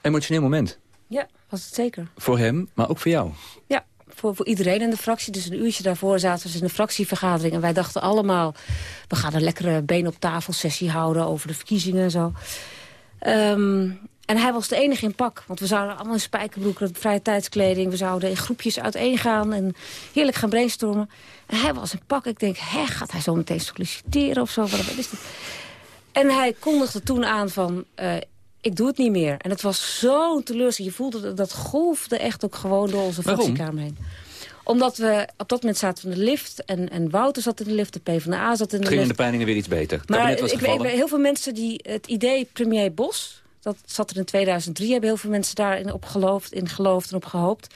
Emotioneel moment. Ja, was het zeker. Voor hem, maar ook voor jou. Ja, voor, voor iedereen in de fractie. Dus een uurtje daarvoor zaten we in de fractievergadering. En wij dachten allemaal, we gaan een lekkere been op tafel sessie houden over de verkiezingen en zo. Ehm, en hij was de enige in pak. Want we zouden allemaal in spijkerbroeken, vrije tijdskleding. We zouden in groepjes uiteen gaan en heerlijk gaan brainstormen. En hij was in pak. Ik denk, hè, gaat hij zo meteen solliciteren of zo? Wat wat is dit? En hij kondigde toen aan van, eh, ik doe het niet meer. En het was zo'n teleurstelling. Je voelde dat, dat golfde echt ook gewoon door onze fractiekamer heen. Omdat we, op dat moment zaten we in de lift. En, en Wouter zat in de lift, de PvdA zat in de Het ging in lift. de peilingen weer iets beter. Het Maar was ik weet, heel veel mensen die het idee premier Bos... dat zat er in 2003, hebben heel veel mensen daarin op geloofd, in geloofd en op gehoopt.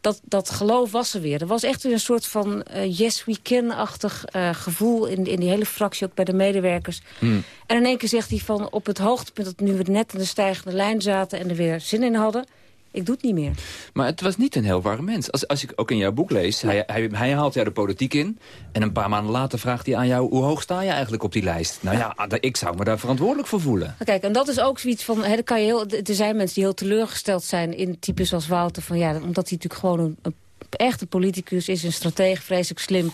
Dat, dat geloof was er weer. Er was echt weer een soort van eh, yes we can-achtig eh, gevoel in, in die hele fractie, ook bij de medewerkers. Hmm. En in één keer zegt hij van op het hoogtepunt dat nu we net in de stijgende lijn zaten en er weer zin in hadden. Ik doe het niet meer. Maar het was niet een heel warm mens. Als, als ik ook in jouw boek lees, hij, hij, hij haalt jou de politiek in... en een paar maanden later vraagt hij aan jou... hoe hoog sta je eigenlijk op die lijst? Nou ja, ik zou me daar verantwoordelijk voor voelen. Kijk, en dat is ook zoiets van... Hè, kan je heel, er zijn mensen die heel teleurgesteld zijn in types als Wouter. Van, ja, omdat hij natuurlijk gewoon een, een echte politicus is, een stratege, vreselijk slim.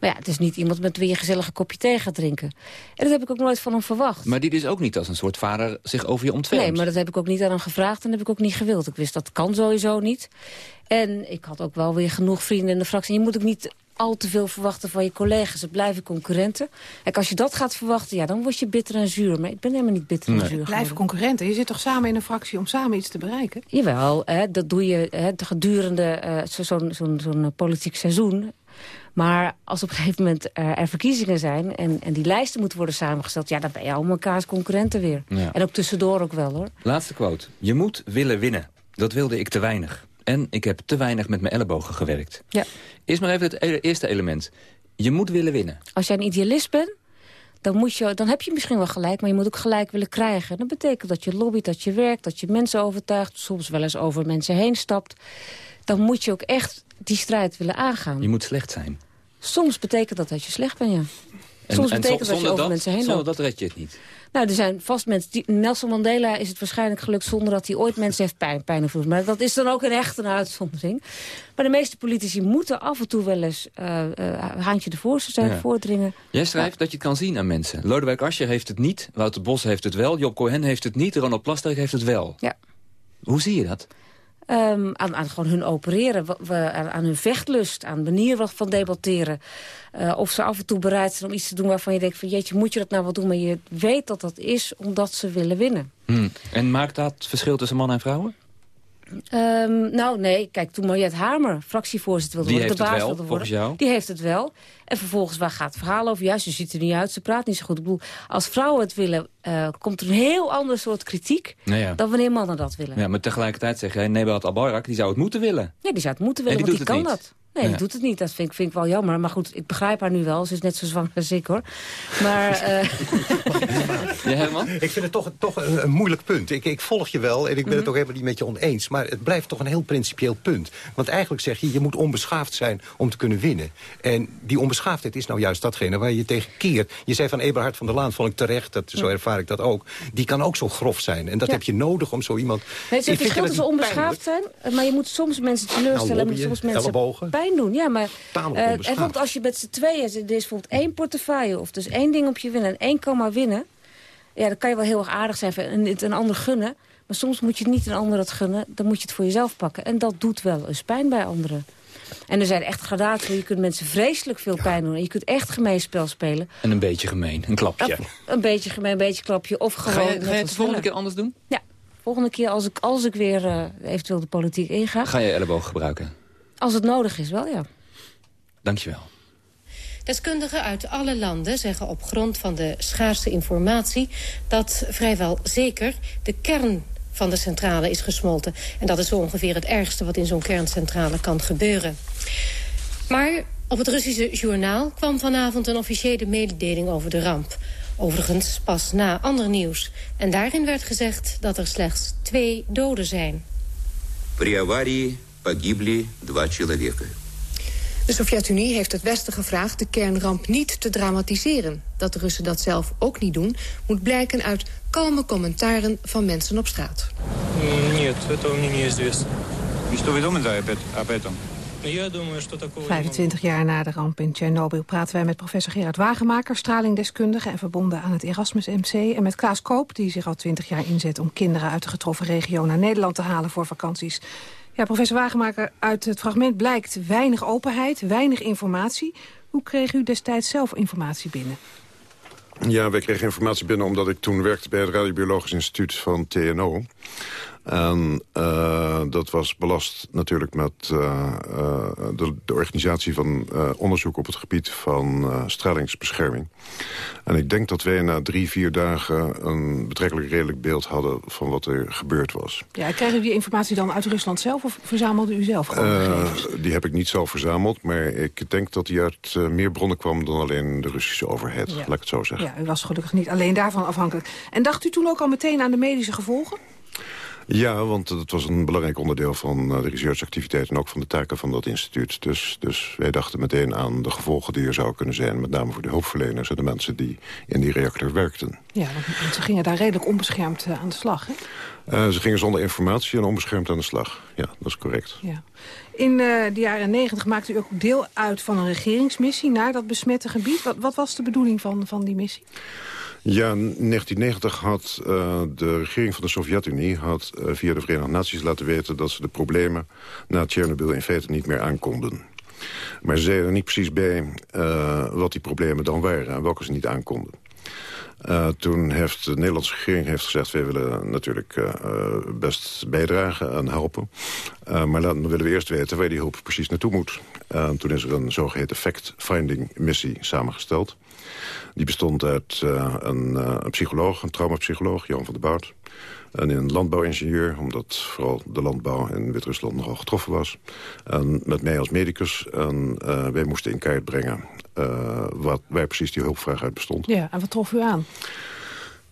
Maar ja, het is niet iemand met wie je gezellig een kopje thee gaat drinken. En dat heb ik ook nooit van hem verwacht. Maar die dus ook niet als een soort vader zich over je ontfermt. Nee, maar dat heb ik ook niet aan hem gevraagd en dat heb ik ook niet gewild. Ik wist dat kan sowieso niet. En ik had ook wel weer genoeg vrienden in de fractie. Je moet ook niet al te veel verwachten van je collega's. Het blijven concurrenten. Kijk, als je dat gaat verwachten, ja, dan word je bitter en zuur. Maar ik ben helemaal niet bitter en zuur. Blijven concurrenten. Je zit toch samen in een fractie om samen iets te bereiken? Jawel, hè, dat doe je hè, gedurende uh, zo'n zo zo politiek seizoen. Maar als op een gegeven moment er verkiezingen zijn... En, en die lijsten moeten worden samengesteld... ja, dan ben je al elkaars concurrenten weer. Ja. En ook tussendoor ook wel, hoor. Laatste quote. Je moet willen winnen. Dat wilde ik te weinig. En ik heb te weinig met mijn ellebogen gewerkt. Ja. Eerst maar even het e- eerste element. Je moet willen winnen. Als jij een idealist bent, dan, moet je, dan heb je misschien wel gelijk... maar je moet ook gelijk willen krijgen. Dat betekent dat je lobbyt, dat je werkt, dat je mensen overtuigt... soms wel eens over mensen heen stapt. Dan moet je ook echt die strijd willen aangaan. Je moet slecht zijn. Soms betekent dat dat je slecht bent, ja. Soms en, betekent dat je over dat, mensen heen Zonder loopt. dat red je het niet. Nou, er zijn vast mensen... Die, Nelson Mandela is het waarschijnlijk gelukt zonder dat hij ooit mensen heeft pijn, pijn of Maar dat is dan ook een echte uitzondering. Maar de meeste politici moeten af en toe wel eens uh, uh, haantje de voorste zijn, Ja. voordringen. Jij schrijft dat je het kan zien aan mensen. Lodewijk Asscher heeft het niet, Wouter Bos heeft het wel... Job Cohen heeft het niet, Ronald Plasterk heeft het wel. Ja. Hoe zie je dat? Ehm, aan, aan gewoon hun opereren, wa- aan, hun vechtlust, aan de manier van debatteren. Eh, of ze af en toe bereid zijn om iets te doen waarvan je denkt van jeetje, moet je dat nou wel doen? Maar je weet dat dat is omdat ze willen winnen. Hm. En maakt dat verschil tussen mannen en vrouwen? Ehm, nou, nee, kijk, toen Mariette Hamer fractievoorzitter wilde worden, de baas wilde worden, jou? die heeft het wel. En vervolgens, waar gaat het verhaal over? Ja, ze ziet er niet uit, ze praat niet zo goed. Ik bedoel, als vrouwen het willen, eh, komt er een heel ander soort kritiek Nou ja. dan wanneer mannen dat willen. ja, maar tegelijkertijd zeg jij, Nebat Albayrak, die zou het moeten willen. Ja, die zou het moeten En willen, die want die kan niet. dat. Nee, Ja. die doet het niet. Dat vind ik, vind ik wel jammer. Maar goed, ik begrijp haar nu wel. Ze is net zo zwanger als ik, hoor. Maar, (laughs) eh, Ja, Herman? Ik vind het toch, toch een, een moeilijk punt. Ik, ik volg je wel en ik ben Mhm. het ook helemaal niet met je oneens. Maar het blijft toch een heel principieel punt. Want eigenlijk zeg je, je moet onbeschaafd zijn om te kunnen winnen. En die onbeschaafdheid is nou juist datgene waar je tegen keert. Je zei van Eberhard van der Laan, vond ik terecht, dat, zo ervaar ik dat ook. Die kan ook zo grof zijn. En dat Ja. heb je nodig om zo iemand... nee, het is Ik een vind verschil tussen niet onbeschaafd zijn... maar je moet soms mensen teleurstellen... Nou, en soms mensen ellebogen. pijn doen. Ja, maar Tamelijk eh, en bijvoorbeeld als je met z'n tweeën... er is bijvoorbeeld één portefeuille of dus één ding op je winnen... en één kan maar winnen... ja, dan kan je wel heel erg aardig zijn en het een ander gunnen... maar soms moet je het niet een ander het gunnen... dan moet je het voor jezelf pakken. En dat doet wel eens pijn bij anderen. En er zijn echt gradaties. Je kunt mensen vreselijk veel pijn doen. En je kunt echt gemeen spel spelen. En een beetje gemeen, een klapje. Een beetje gemeen, een beetje klapje. Of gewoon Ga je, net ga je het de volgende keer anders doen? Ja, volgende keer als ik, als ik weer eh, eventueel de politiek inga. Ga je elleboog gebruiken? Als het nodig is, wel ja. Dankjewel. Deskundigen uit alle landen zeggen op grond van de schaarse informatie... dat vrijwel zeker de kern van de centrale is gesmolten. En dat is zo ongeveer het ergste wat in zo'n kerncentrale kan gebeuren. Maar op het Russische journaal kwam vanavond een officiële mededeling over de ramp. Overigens pas na ander nieuws. En daarin werd gezegd dat er slechts twee doden zijn. При аварии погибли два человека. De Sovjet-Unie heeft het Westen gevraagd de kernramp niet te dramatiseren. Dat de Russen dat zelf ook niet doen, moet blijken uit kalme commentaren van mensen op straat. Нет, этого мне неизвестно. И что вы думаете об этом? Я думаю, что такого... 25 jaar na de ramp in Tsjernobyl praten wij met professor Gerard Wagenmaker... stralingdeskundige en verbonden aan het Erasmus MC... en met Klaas Koop, die zich al 20 jaar inzet... om kinderen uit de getroffen regio naar Nederland te halen voor vakanties. Ja, professor Wagenmaker, uit het fragment blijkt weinig openheid, weinig informatie. Hoe kreeg u destijds zelf informatie binnen? Ja, wij kregen informatie binnen omdat ik toen werkte bij het Radiobiologisch Instituut van TNO. En eh, dat was belast natuurlijk met eh, eh, de, de organisatie van onderzoek op het gebied van stralingsbescherming. En ik denk dat wij na drie, vier dagen een betrekkelijk redelijk beeld hadden van wat er gebeurd was. Ja, kreeg u die informatie dan uit Rusland zelf of verzamelde u zelf gewoon die heb ik niet zelf verzameld, maar ik denk dat die uit meer bronnen kwam dan alleen de Russische overheid, Ja. laat ik het zo zeggen. Ja, u was gelukkig niet alleen daarvan afhankelijk. En dacht u toen ook al meteen aan de medische gevolgen? Ja, want het was een belangrijk onderdeel van eh, de researchactiviteit... en ook van de taken van dat instituut. Dus, dus wij dachten meteen aan de gevolgen die er zouden kunnen zijn... met name voor de hulpverleners en de mensen die in die reactor werkten. Ja, want ze gingen daar redelijk onbeschermd eh, aan de slag, hè? Eh, ze gingen zonder informatie en onbeschermd aan de slag. Ja, dat is correct. Ja. In de jaren negentig maakte u ook deel uit van een regeringsmissie... naar dat besmette gebied. Wat, wat was de bedoeling van, van die missie? Ja, in 1990 had eh, de regering van de Sovjet-Unie... had eh, via de Verenigde Naties laten weten dat ze de problemen na Tsjernobyl in feite niet meer aankonden. Maar ze zeiden niet precies bij uh, wat die problemen dan waren... en welke ze niet aankonden. Uh, toen heeft de Nederlandse regering heeft gezegd... wij willen natuurlijk uh, best bijdragen en helpen. Maar dan willen we eerst weten waar die hulp precies naartoe moet. En toen is er een zogeheten fact-finding missie samengesteld. Die bestond uit een, een, psycholoog, een traumapsycholoog, Jan van der Bout... En een landbouwingenieur, omdat vooral de landbouw in Wit-Rusland nogal getroffen was. En met mij als medicus. En uh, wij moesten in kaart brengen wat, waar precies die hulpvraag uit bestond. Ja, en wat trof u aan?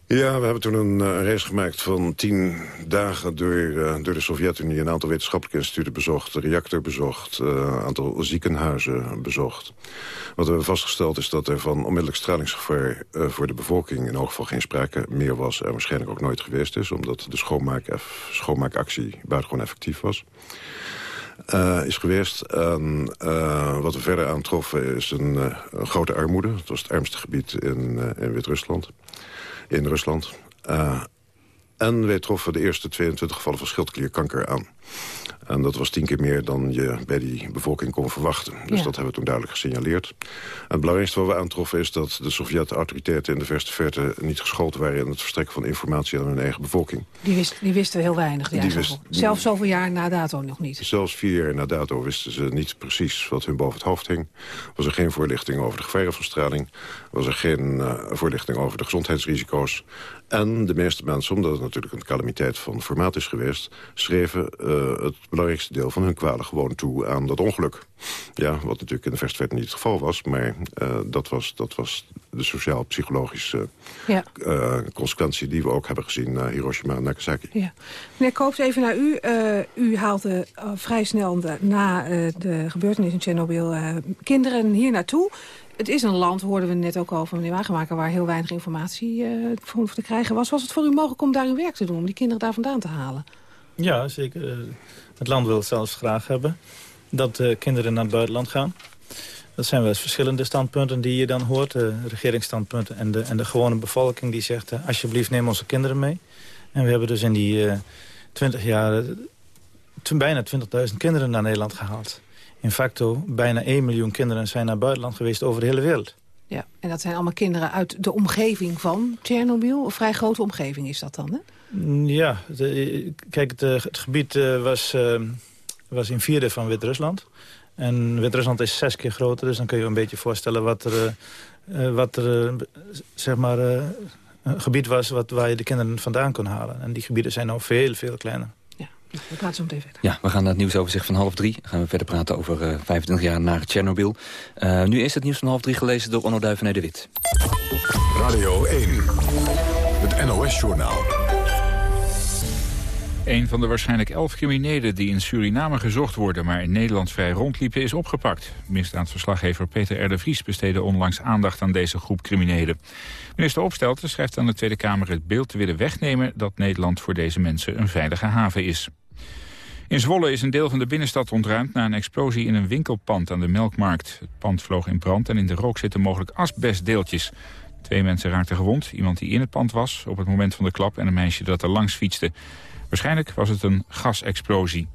Ja, we hebben toen een, uh, reis gemaakt van tien dagen door, uh, door de Sovjet-Unie. Een aantal wetenschappelijke instituten bezocht, een reactor bezocht, een uh, aantal ziekenhuizen bezocht. Wat we hebben vastgesteld is dat er van onmiddellijk stralingsgevaar voor de bevolking in elk geval geen sprake meer was. En waarschijnlijk ook nooit geweest is, omdat de schoonmaak, schoonmaakactie buitengewoon effectief was. Is geweest. Wat we verder aantroffen is een, een, grote armoede. Het was het armste gebied in, in Wit-Rusland. In Rusland. en wij troffen de eerste 22 gevallen van schildklierkanker aan. En dat was tien keer meer dan je bij die bevolking kon verwachten. Dus Ja. dat hebben we toen duidelijk gesignaleerd. En het belangrijkste wat we aantroffen is dat de Sovjet-autoriteiten in de verste verte niet geschoold waren in het verstrekken van informatie aan hun eigen bevolking. Die, wist, die wisten heel weinig. Die wist- Zelfs zoveel jaar na dato nog niet. Zelfs vier jaar na dato wisten ze niet precies wat hun boven het hoofd hing. Was er geen voorlichting over de gevaren van straling. Was er geen eh, voorlichting over de gezondheidsrisico's. En de meeste mensen, omdat het natuurlijk een calamiteit van formaat is geweest... schreven eh, het belangrijkste deel van hun kwalen gewoon toe aan dat ongeluk. Ja, wat natuurlijk in de verste verte niet het geval was. Maar eh, dat, was, dat was de sociaal-psychologische Ja. eh, consequentie... die we ook hebben gezien naar Hiroshima en Nagasaki. Ja. Meneer Koops, even naar u. U haalde vrij snel na de gebeurtenis in Tsjernobyl kinderen hier naartoe. Het is een land, hoorden we net ook al van meneer Wagenmaker... waar heel weinig informatie eh, voor te krijgen was. Was het voor u mogelijk om daar uw werk te doen, om die kinderen daar vandaan te halen? Ja, zeker. Eh, Het land wil zelfs graag hebben dat eh, kinderen naar het buitenland gaan. Dat zijn wel eens verschillende standpunten die je dan hoort. De regeringsstandpunten en de, en de gewone bevolking die zegt... alsjeblieft neem onze kinderen mee. En we hebben dus in die eh 20 jaar bijna 20.000 kinderen naar Nederland gehaald. In facto, bijna 1 miljoen kinderen zijn naar buitenland geweest over de hele wereld. Ja, en dat zijn allemaal kinderen uit de omgeving van Tsjernobyl. Een vrij grote omgeving is dat dan, hè? Mm, Ja, de- kijk, het, eh, het gebied eh, was, eh, was een vierde van Wit-Rusland. En Wit-Rusland is zes keer groter, dus dan kun je je een beetje voorstellen... wat er, eh, eh, wat er eh, zeg maar, eh, een gebied was wat, waar je de kinderen vandaan kon halen. En die gebieden zijn nou veel, veel kleiner. We praten zo meteen verder. Ja, we gaan naar het nieuwsoverzicht van half drie. Dan gaan we verder praten over eh 25 jaar na Tsjernobyl. Eh, nu is het nieuws van half drie gelezen door Onno Duivené de Wit. Radio 1, het NOS-journaal. Een van de waarschijnlijk elf criminelen die in Suriname gezocht worden... maar in Nederland vrij rondliepen, is opgepakt. Misdaadverslaggever Peter R. de Vries besteedde onlangs aandacht aan deze groep criminelen. Minister Opstelten schrijft aan de Tweede Kamer het beeld te willen wegnemen... dat Nederland voor deze mensen een veilige haven is. In Zwolle is een deel van de binnenstad ontruimd na een explosie in een winkelpand aan de Melkmarkt. Het pand vloog in brand en in de rook zitten mogelijk asbestdeeltjes. Twee mensen raakten gewond, iemand die in het pand was op het moment van de klap... en een meisje dat er langs fietste. Waarschijnlijk was het een gasexplosie.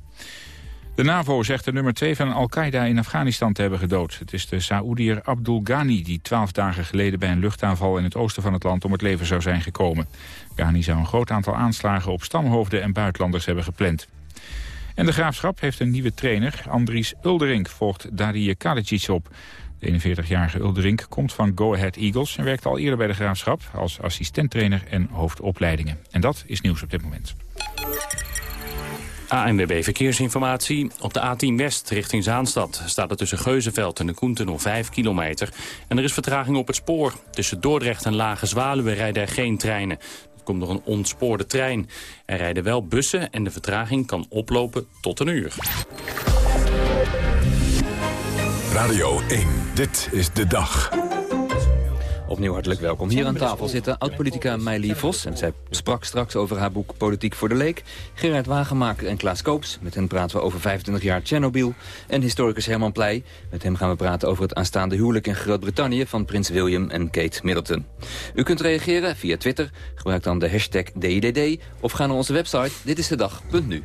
De NAVO zegt de nummer 2 van Al-Qaeda in Afghanistan te hebben gedood. Het is de Saoediër Abdul Ghani die twaalf dagen geleden bij een luchtaanval in het oosten van het land om het leven zou zijn gekomen. Ghani zou een groot aantal aanslagen op stamhoofden en buitenlanders hebben gepland. En de Graafschap heeft een nieuwe trainer. Andries Ulderink volgt Darie Kalicic op. De 41-jarige Ulderink komt van Go Ahead Eagles... en werkte al eerder bij de Graafschap als assistenttrainer en hoofdopleidingen. En dat is nieuws op dit moment. ANWB Verkeersinformatie. Op de A10 West richting Zaanstad staat er tussen Geuzenveld en de Koentunnel 5 kilometer. En er is vertraging op het spoor. Tussen Dordrecht en Lage Zwaluwe rijden er geen treinen. Komt door een ontspoorde trein. Er rijden wel bussen en de vertraging kan oplopen tot een uur. Radio 1, dit is de dag. Opnieuw hartelijk welkom. Hier aan tafel zitten oud-politica Meili Vos. En zij sprak straks over haar boek Politiek voor de Leek. Gerard Wagenmaker en Klaas Koops. Met hen praten we over 25 jaar Tsjernobyl. En historicus Herman Pleij. Met hem gaan we praten over het aanstaande huwelijk in Groot-Brittannië... van prins William en Kate Middleton. U kunt reageren via Twitter. Gebruik dan de hashtag DIDD. Of ga naar onze website ditistedag.nu.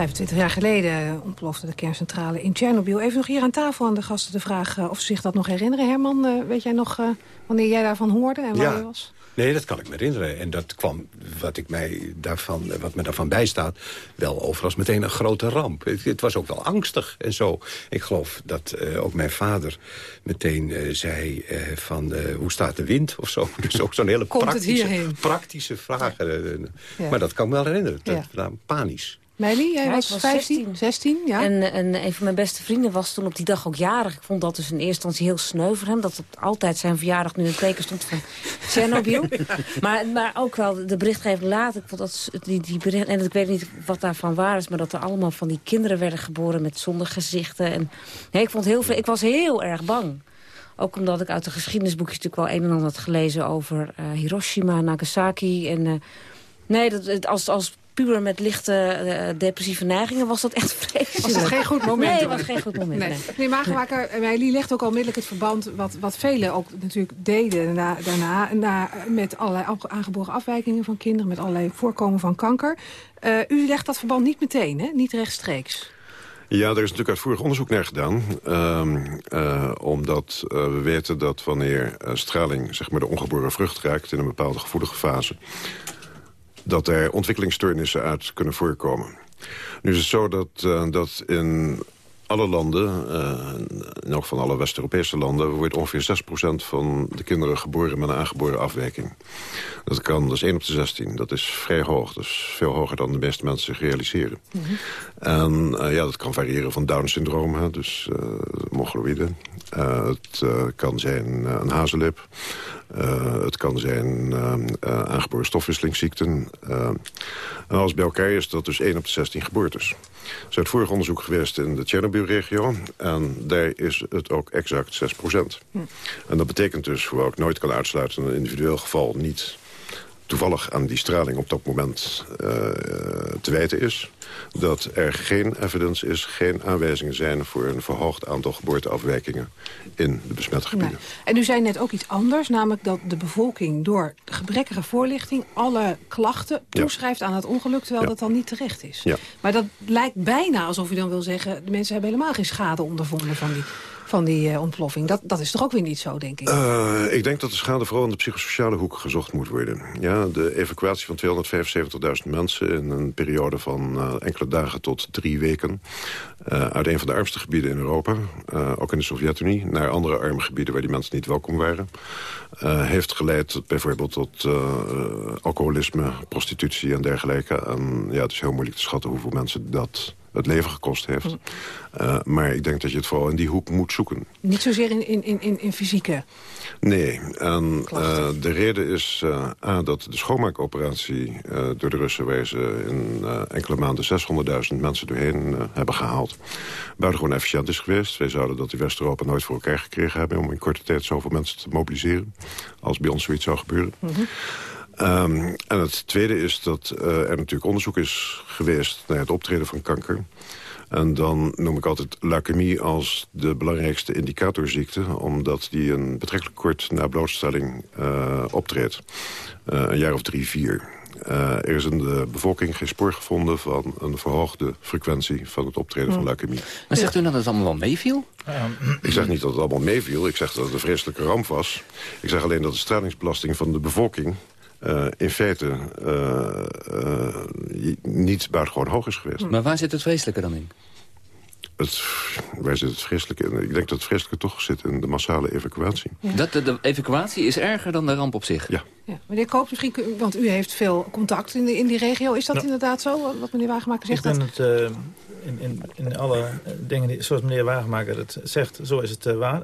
25 jaar geleden ontplofte de kerncentrale in Tsjernobyl. Even nog hier aan tafel aan de gasten de vraag uh, of ze zich dat nog herinneren. Herman, uh, weet jij nog uh, wanneer jij daarvan hoorde en waar ja. je was? Nee, dat kan ik me herinneren. En dat kwam, wat, ik mij daarvan, wat me daarvan bijstaat, wel over als meteen een grote ramp. Het, het was ook wel angstig en zo. Ik geloof dat uh, ook mijn vader meteen uh, zei uh, van hoe staat de wind of zo. (laughs) Dus ook zo'n hele praktische, praktische vraag. Ja. Maar dat kan ik me wel herinneren. Dat, ja. Panisch. Meili, jij Ja, was, ik was 15, 16. 16 ja. En, en een van mijn beste vrienden was toen op die dag ook jarig. Ik vond dat dus in eerste instantie heel sneu voor hem. Dat het altijd zijn verjaardag nu een teken stond van Tsjernobyl. (laughs) maar, maar ook wel de berichtgeving later. Ik vond dat die, die bericht, en ik weet niet wat daarvan waar is. Maar dat er allemaal van die kinderen werden geboren met zonder gezichten. En, nee, ik, vond heel veel, ik was heel erg bang. Ook omdat ik uit de geschiedenisboekjes natuurlijk wel een en ander had gelezen over uh, Hiroshima, Nagasaki. En, uh, nee, dat, als, als puber met lichte uh, depressieve neigingen was dat echt (laughs) vreselijk. Was dat geen goed moment? Nee, was geen goed moment. Nee. Nee. Nee, Magenwaker, Meili legt ook onmiddellijk het verband... wat, wat velen ook natuurlijk deden na, daarna... Na, met allerlei aangeboren afwijkingen van kinderen... met allerlei voorkomen van kanker. Uh, u legt dat verband niet meteen, hè? niet rechtstreeks. Ja, er is natuurlijk uitvoerig onderzoek naar gedaan. Uh, omdat uh, we weten dat wanneer straling zeg maar, de ongeboren vrucht raakt... in een bepaalde gevoelige fase dat er ontwikkelingsstoornissen uit kunnen voorkomen. Nu is het zo dat, uh, dat in alle landen, uh, in elk van alle West-Europese landen... wordt ongeveer 6% van de kinderen geboren met een aangeboren afwijking. Dat kan, dat is 1 op de 16. Dat is vrij hoog. Dat is veel hoger dan de meeste mensen zich realiseren. Mm -hmm. En uh, ja, dat kan variëren van Down-syndroom, dus uh, mongoloïde. Het kan zijn een hazenlip. Het kan zijn aangeboren stofwisselingsziekten. en alles bij elkaar is dat dus 1 op de 16 geboortes. Er is uitvoerig onderzoek geweest in de Tsjernobyl-regio. En daar is het ook exact 6 procent. En dat betekent dus, hoewel ik nooit kan uitsluiten... een individueel geval niet toevallig aan die straling op dat moment te wijten is... dat er geen evidence is, geen aanwijzingen zijn... voor een verhoogd aantal geboorteafwijkingen in de besmette gebieden. Nee. En u zei net ook iets anders, namelijk dat de bevolking... door gebrekkige voorlichting alle klachten toeschrijft ja. aan het ongeluk... terwijl ja. dat dan niet terecht is. Ja. Maar dat lijkt bijna alsof u dan wil zeggen... de mensen hebben helemaal geen schade ondervonden van die van die uh, ontploffing. Dat, dat is toch ook weer niet zo, denk ik? Uh, ik denk dat de schade vooral in de psychosociale hoek gezocht moet worden. Ja, de evacuatie van 275.000 mensen in een periode van uh, enkele dagen tot drie weken... uit een van de armste gebieden in Europa, ook in de Sovjet-Unie... naar andere arme gebieden waar die mensen niet welkom waren... heeft geleid bijvoorbeeld tot alcoholisme, prostitutie en dergelijke. En ja, het is heel moeilijk te schatten hoeveel mensen dat het leven gekost heeft. Mm. Uh, maar ik denk dat je het vooral in die hoek moet zoeken. Niet zozeer in, in, in, in fysieke? Nee, en uh, de reden is uh, A, dat de schoonmaakoperatie door de Russen... waar ze in enkele maanden 600.000 mensen doorheen hebben gehaald... buitengewoon efficiënt is geweest. Wij zouden dat in West-Europa nooit voor elkaar gekregen hebben... om in korte tijd zoveel mensen te mobiliseren. Als bij ons zoiets zou gebeuren. Mm -hmm. Um, en het tweede is dat uh, er natuurlijk onderzoek is geweest... naar het optreden van kanker. En dan noem ik altijd leukemie als de belangrijkste indicatorziekte... omdat die een betrekkelijk kort na blootstelling uh, optreedt. Uh, een jaar of drie, vier. Uh, er is in de bevolking geen spoor gevonden van een verhoogde frequentie van het optreden van leukemie. Maar zegt u dat het allemaal wel meeviel? Ik zeg niet dat het allemaal meeviel. Ik zeg dat het een vreselijke ramp was. Ik zeg alleen dat de stralingsbelasting van de bevolking uh, in feite uh, uh, niet buitengewoon hoog is geweest. Maar waar zit het vreselijke dan in? Het, waar zit het vreselijke in? Ik denk dat het vreselijke toch zit in de massale evacuatie. Ja. Dat, de, de, evacuatie is erger dan de ramp op zich? Ja. ja. Meneer Koop, misschien, want u heeft veel contact in, de, in die regio. Is dat inderdaad zo, wat meneer Wagenmaker zegt? Ik ben het in, in, in alle dingen, die, zoals meneer Wagenmaker het zegt, zo is het waar.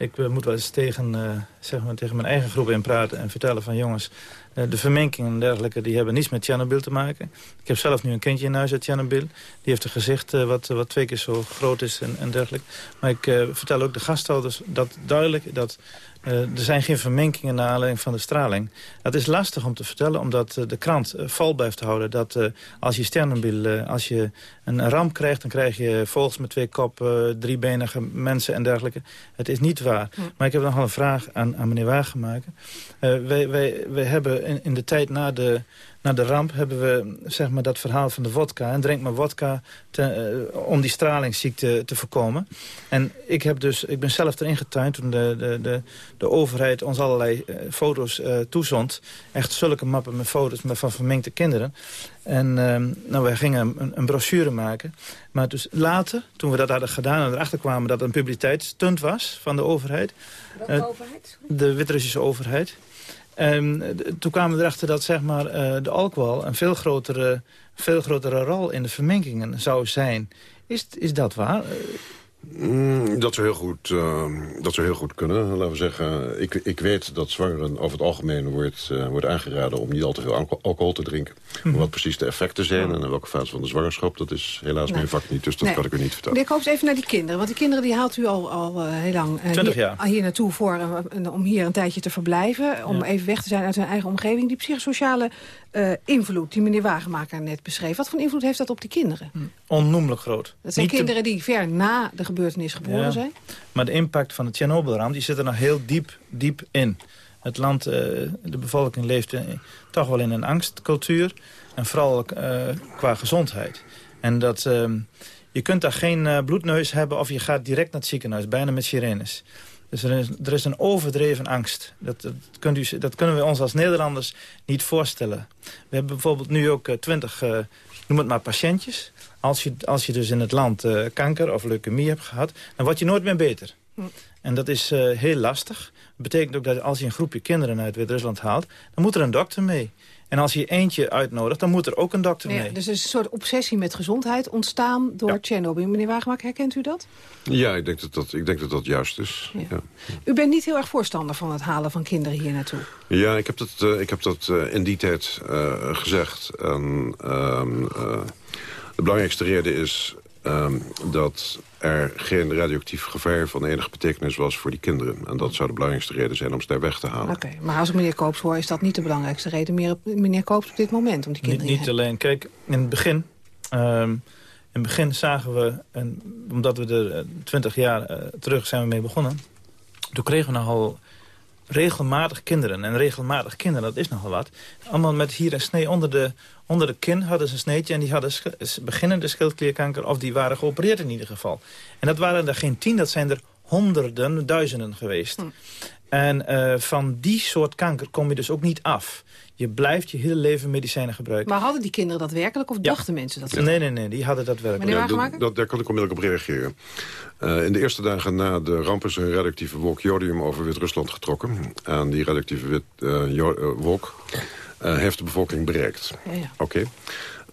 Ik uh, moet wel eens tegen, uh, zeg maar, tegen mijn eigen groep in praten en vertellen van jongens... Uh, de verminkingen en dergelijke die hebben niets met Tsjernobyl te maken. Ik heb zelf nu een kindje in huis uit Tsjernobyl. Die heeft een gezicht wat, wat twee keer zo groot is en, en dergelijke. Maar ik vertel ook de gasthouders dat duidelijk... dat uh, er zijn geen verminkingen naar aanleiding van de straling. Het is lastig om te vertellen, omdat uh, de krant uh, vol blijft houden... dat als je Chernobyl, als je een ramp krijgt... dan krijg je vogels met twee koppen, driebenige mensen en dergelijke. Het is niet waar. Ja. Maar ik heb nog een vraag aan, aan meneer Wagenmaker. wij, wij, wij hebben in, in de tijd na de na de ramp hebben we zeg maar, dat verhaal van de wodka. En drink maar wodka te, eh, om die stralingsziekte te voorkomen. En ik, heb dus, ik ben zelf erin getuind toen de, de, de, de overheid ons allerlei uh, foto's uh, toezond. Echt zulke mappen met foto's met van verminkte kinderen. En ehm, nou, wij gingen een, een, brochure maken. Maar dus later, toen we dat hadden gedaan en erachter kwamen dat het een publiciteitsstunt was van de overheid. Welke overheid? De Wit-Russische overheid. Ehm, toen kwamen we erachter dat zeg maar, uh, de alcohol een veel grotere, veel grotere rol in de vermengingen zou zijn. Is, is dat waar? Mm, dat, zou heel goed, uh, dat zou heel goed kunnen. Laten we zeggen, ik, ik weet dat zwangeren over het algemeen wordt, uh, wordt aangeraden... om niet al te veel alcohol te drinken. Mm Wat precies de effecten zijn en in welke fase van de zwangerschap... dat is helaas nee. mijn vak niet, dus dat nee. kan ik u niet vertellen. Ik hoop even naar die kinderen. Want die kinderen die haalt u al, al uh, heel lang Twintig jaar. Hier, hier naartoe voor, om hier een tijdje te verblijven. Om ja. even weg te zijn uit hun eigen omgeving. Die psychosociale uh, invloed die meneer Wagenmaker net beschreef. Wat voor invloed heeft dat op die kinderen? Hm. Onnoemelijk groot. Dat zijn Niet kinderen die ver na de gebeurtenis geboren ja. zijn? Maar de impact van het Tsjernobylramp die zit er nog heel diep, diep in. Het land, uh, de bevolking leeft in, toch wel in een angstcultuur. En vooral uh, qua gezondheid. En dat, je kunt daar geen bloedneus hebben of je gaat direct naar het ziekenhuis. Bijna met sirenes. Dus er is, er is een overdreven angst. Dat, dat, kunt u, dat, kunnen we ons als Nederlanders niet voorstellen. We hebben bijvoorbeeld nu ook twintig, noem het maar, patiëntjes. Als je, als je dus in het land uh, kanker of leukemie hebt gehad... dan word je nooit meer beter. Hm. En dat is uh, heel lastig. Dat betekent ook dat als je een groepje kinderen uit Wit-Rusland haalt... dan moet er een dokter mee. En als je eentje uitnodigt, dan moet er ook een dokter ja, mee. Dus er is een soort obsessie met gezondheid ontstaan door ja. Tsjernobyl. Meneer Wagemak, herkent u dat? Ja, ik denk dat dat, ik denk dat, dat juist is. Ja. Ja. U bent niet heel erg voorstander van het halen van kinderen hier naartoe? Ja, ik heb dat, uh, ik heb dat uh, in die tijd uh, gezegd. En, de belangrijkste reden is um, dat er geen radioactief gevaar van enige betekenis was voor die kinderen. En dat zou de belangrijkste reden zijn om ze daar weg te halen. Oké, okay, maar als ik meneer Koops hoor, is dat niet de belangrijkste reden. Meer meneer Koops op dit moment om die kinderen Niet, niet alleen. Kijk, in het begin... Um, in het begin zagen we, en omdat we er twintig jaar uh, terug zijn we mee begonnen... toen kregen we nogal regelmatig kinderen. En regelmatig kinderen, dat is nogal wat. Allemaal met hier een snee onder de, onder de kin hadden ze een sneetje... en die hadden beginnende schildklierkanker of die waren geopereerd in ieder geval. En dat waren er geen tien, dat zijn er honderden, duizenden geweest. Hm. En uh, van die soort kanker kom je dus ook niet af. Je blijft je hele leven medicijnen gebruiken. Maar hadden die kinderen dat werkelijk of ja. dachten mensen dat? Nee, nee, nee, die hadden dat werkelijk. Ja, dat, dat, daar kan ik onmiddellijk op reageren. Uh, in de eerste dagen na de ramp is een radioactieve wolk jodium over Wit-Rusland getrokken. En die radioactieve wit, uh, wolk heeft de bevolking bereikt. Ja, ja. Oké. Okay.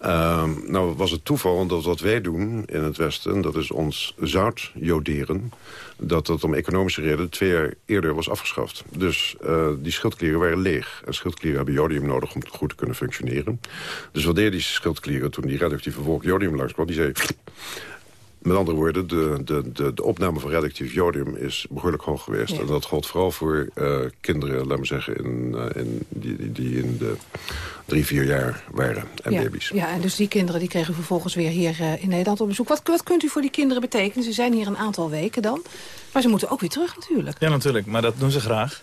Uh, nou was het toeval dat wat wij doen in het Westen... dat is ons zout joderen... dat dat om economische redenen twee jaar eerder was afgeschaft. Dus uh, die schildklieren waren leeg. En schildklieren hebben jodium nodig om goed te kunnen functioneren. Dus wat deden die schildklieren toen die radioactieve wolk jodium langskwam? Die zei... Met andere woorden, de, de, de, de opname van radioactief jodium is behoorlijk hoog geweest. Ja. En dat geldt vooral voor uh, kinderen, laten we zeggen, in, uh, in die, die in de drie, vier jaar waren en ja. baby's. Ja, en dus die kinderen die kregen vervolgens weer hier uh, in Nederland op bezoek. Wat, wat kunt u voor die kinderen betekenen? Ze zijn hier een aantal weken dan. Maar ze moeten ook weer terug natuurlijk. Ja, natuurlijk. Maar dat doen ze graag.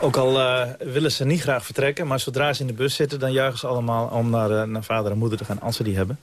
Ook al willen ze niet graag vertrekken. Maar zodra ze in de bus zitten, dan juichen ze allemaal om naar, naar vader en moeder te gaan. Als ze die hebben.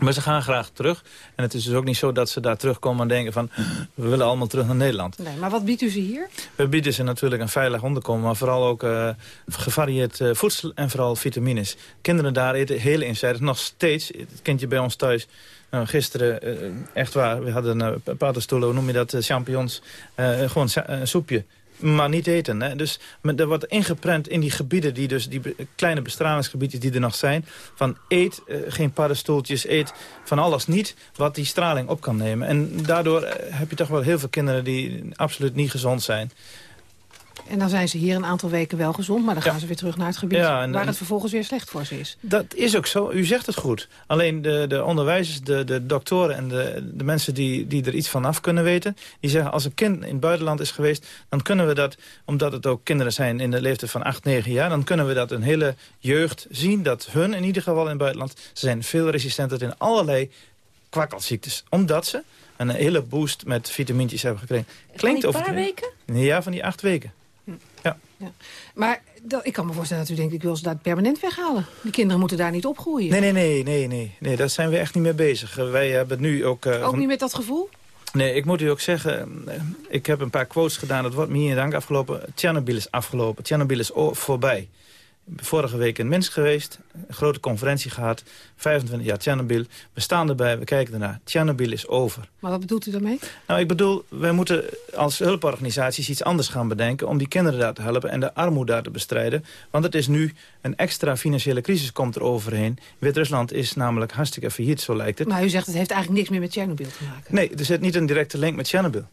Maar ze gaan graag terug. En het is dus ook niet zo dat ze daar terugkomen en denken van... we willen allemaal terug naar Nederland. Nee, maar wat biedt u ze hier? We bieden ze natuurlijk een veilig onderkomen... maar vooral ook uh, gevarieerd uh, voedsel en vooral vitamines. Kinderen daar eten heel eenzijdig. Nog steeds, het kindje bij ons thuis... Nou, gisteren, uh, echt waar, we hadden een paddenstoelen, hoe noem je dat, champignons. gewoon een soepje maar niet eten. Hè? Dus er wordt ingeprent in die gebieden, die, dus, die kleine bestralingsgebieden die er nog zijn... van eet uh, geen paddenstoeltjes, eet van alles niet wat die straling op kan nemen. En daardoor uh, heb je toch wel heel veel kinderen die absoluut niet gezond zijn. En dan zijn ze hier een aantal weken wel gezond... maar dan gaan ja. ze weer terug naar het gebied ja, en, waar het vervolgens weer slecht voor ze is. Dat is ook zo. U zegt het goed. Alleen de, de onderwijzers, de, de doktoren en de, de mensen die, die er iets van af kunnen weten... die zeggen als een kind in het buitenland is geweest... dan kunnen we dat, omdat het ook kinderen zijn in de leeftijd van 8, 9 jaar... dan kunnen we dat een hele jeugd zien. Dat hun in ieder geval in het buitenland... ze zijn veel resistenter in allerlei kwakkelziektes. Omdat ze een hele boost met vitamintjes hebben gekregen. Klinkt van die paar weken? Ja, van die acht weken. Ja. Maar dat, ik kan me voorstellen dat u denkt, ik wil ze daar permanent weghalen. Die kinderen moeten daar niet opgroeien. Nee, nee, nee, nee, nee, nee. Daar zijn we echt niet mee bezig. Eh, wij hebben nu ook... eh, Ook niet met dat gevoel? Nee, ik moet u ook zeggen, eh, ik heb een paar quotes gedaan. Het wordt me hier in dank afgelopen. Tsjernobyl is afgelopen. Tsjernobyl is voorbij. Vorige week in Minsk geweest, een grote conferentie gehad. 25 jaar Tsjernobyl. We staan erbij, we kijken ernaar. Tsjernobyl is over. Maar wat bedoelt u daarmee? Nou, ik bedoel, wij moeten als hulporganisaties iets anders gaan bedenken... om die kinderen daar te helpen en de armoede daar te bestrijden. Want het is nu een extra financiële crisis komt er overheen. Wit-Rusland is namelijk hartstikke failliet, zo lijkt het. Maar u zegt het heeft eigenlijk niks meer met Tsjernobyl te maken. Nee, er zit niet een directe link met Tsjernobyl.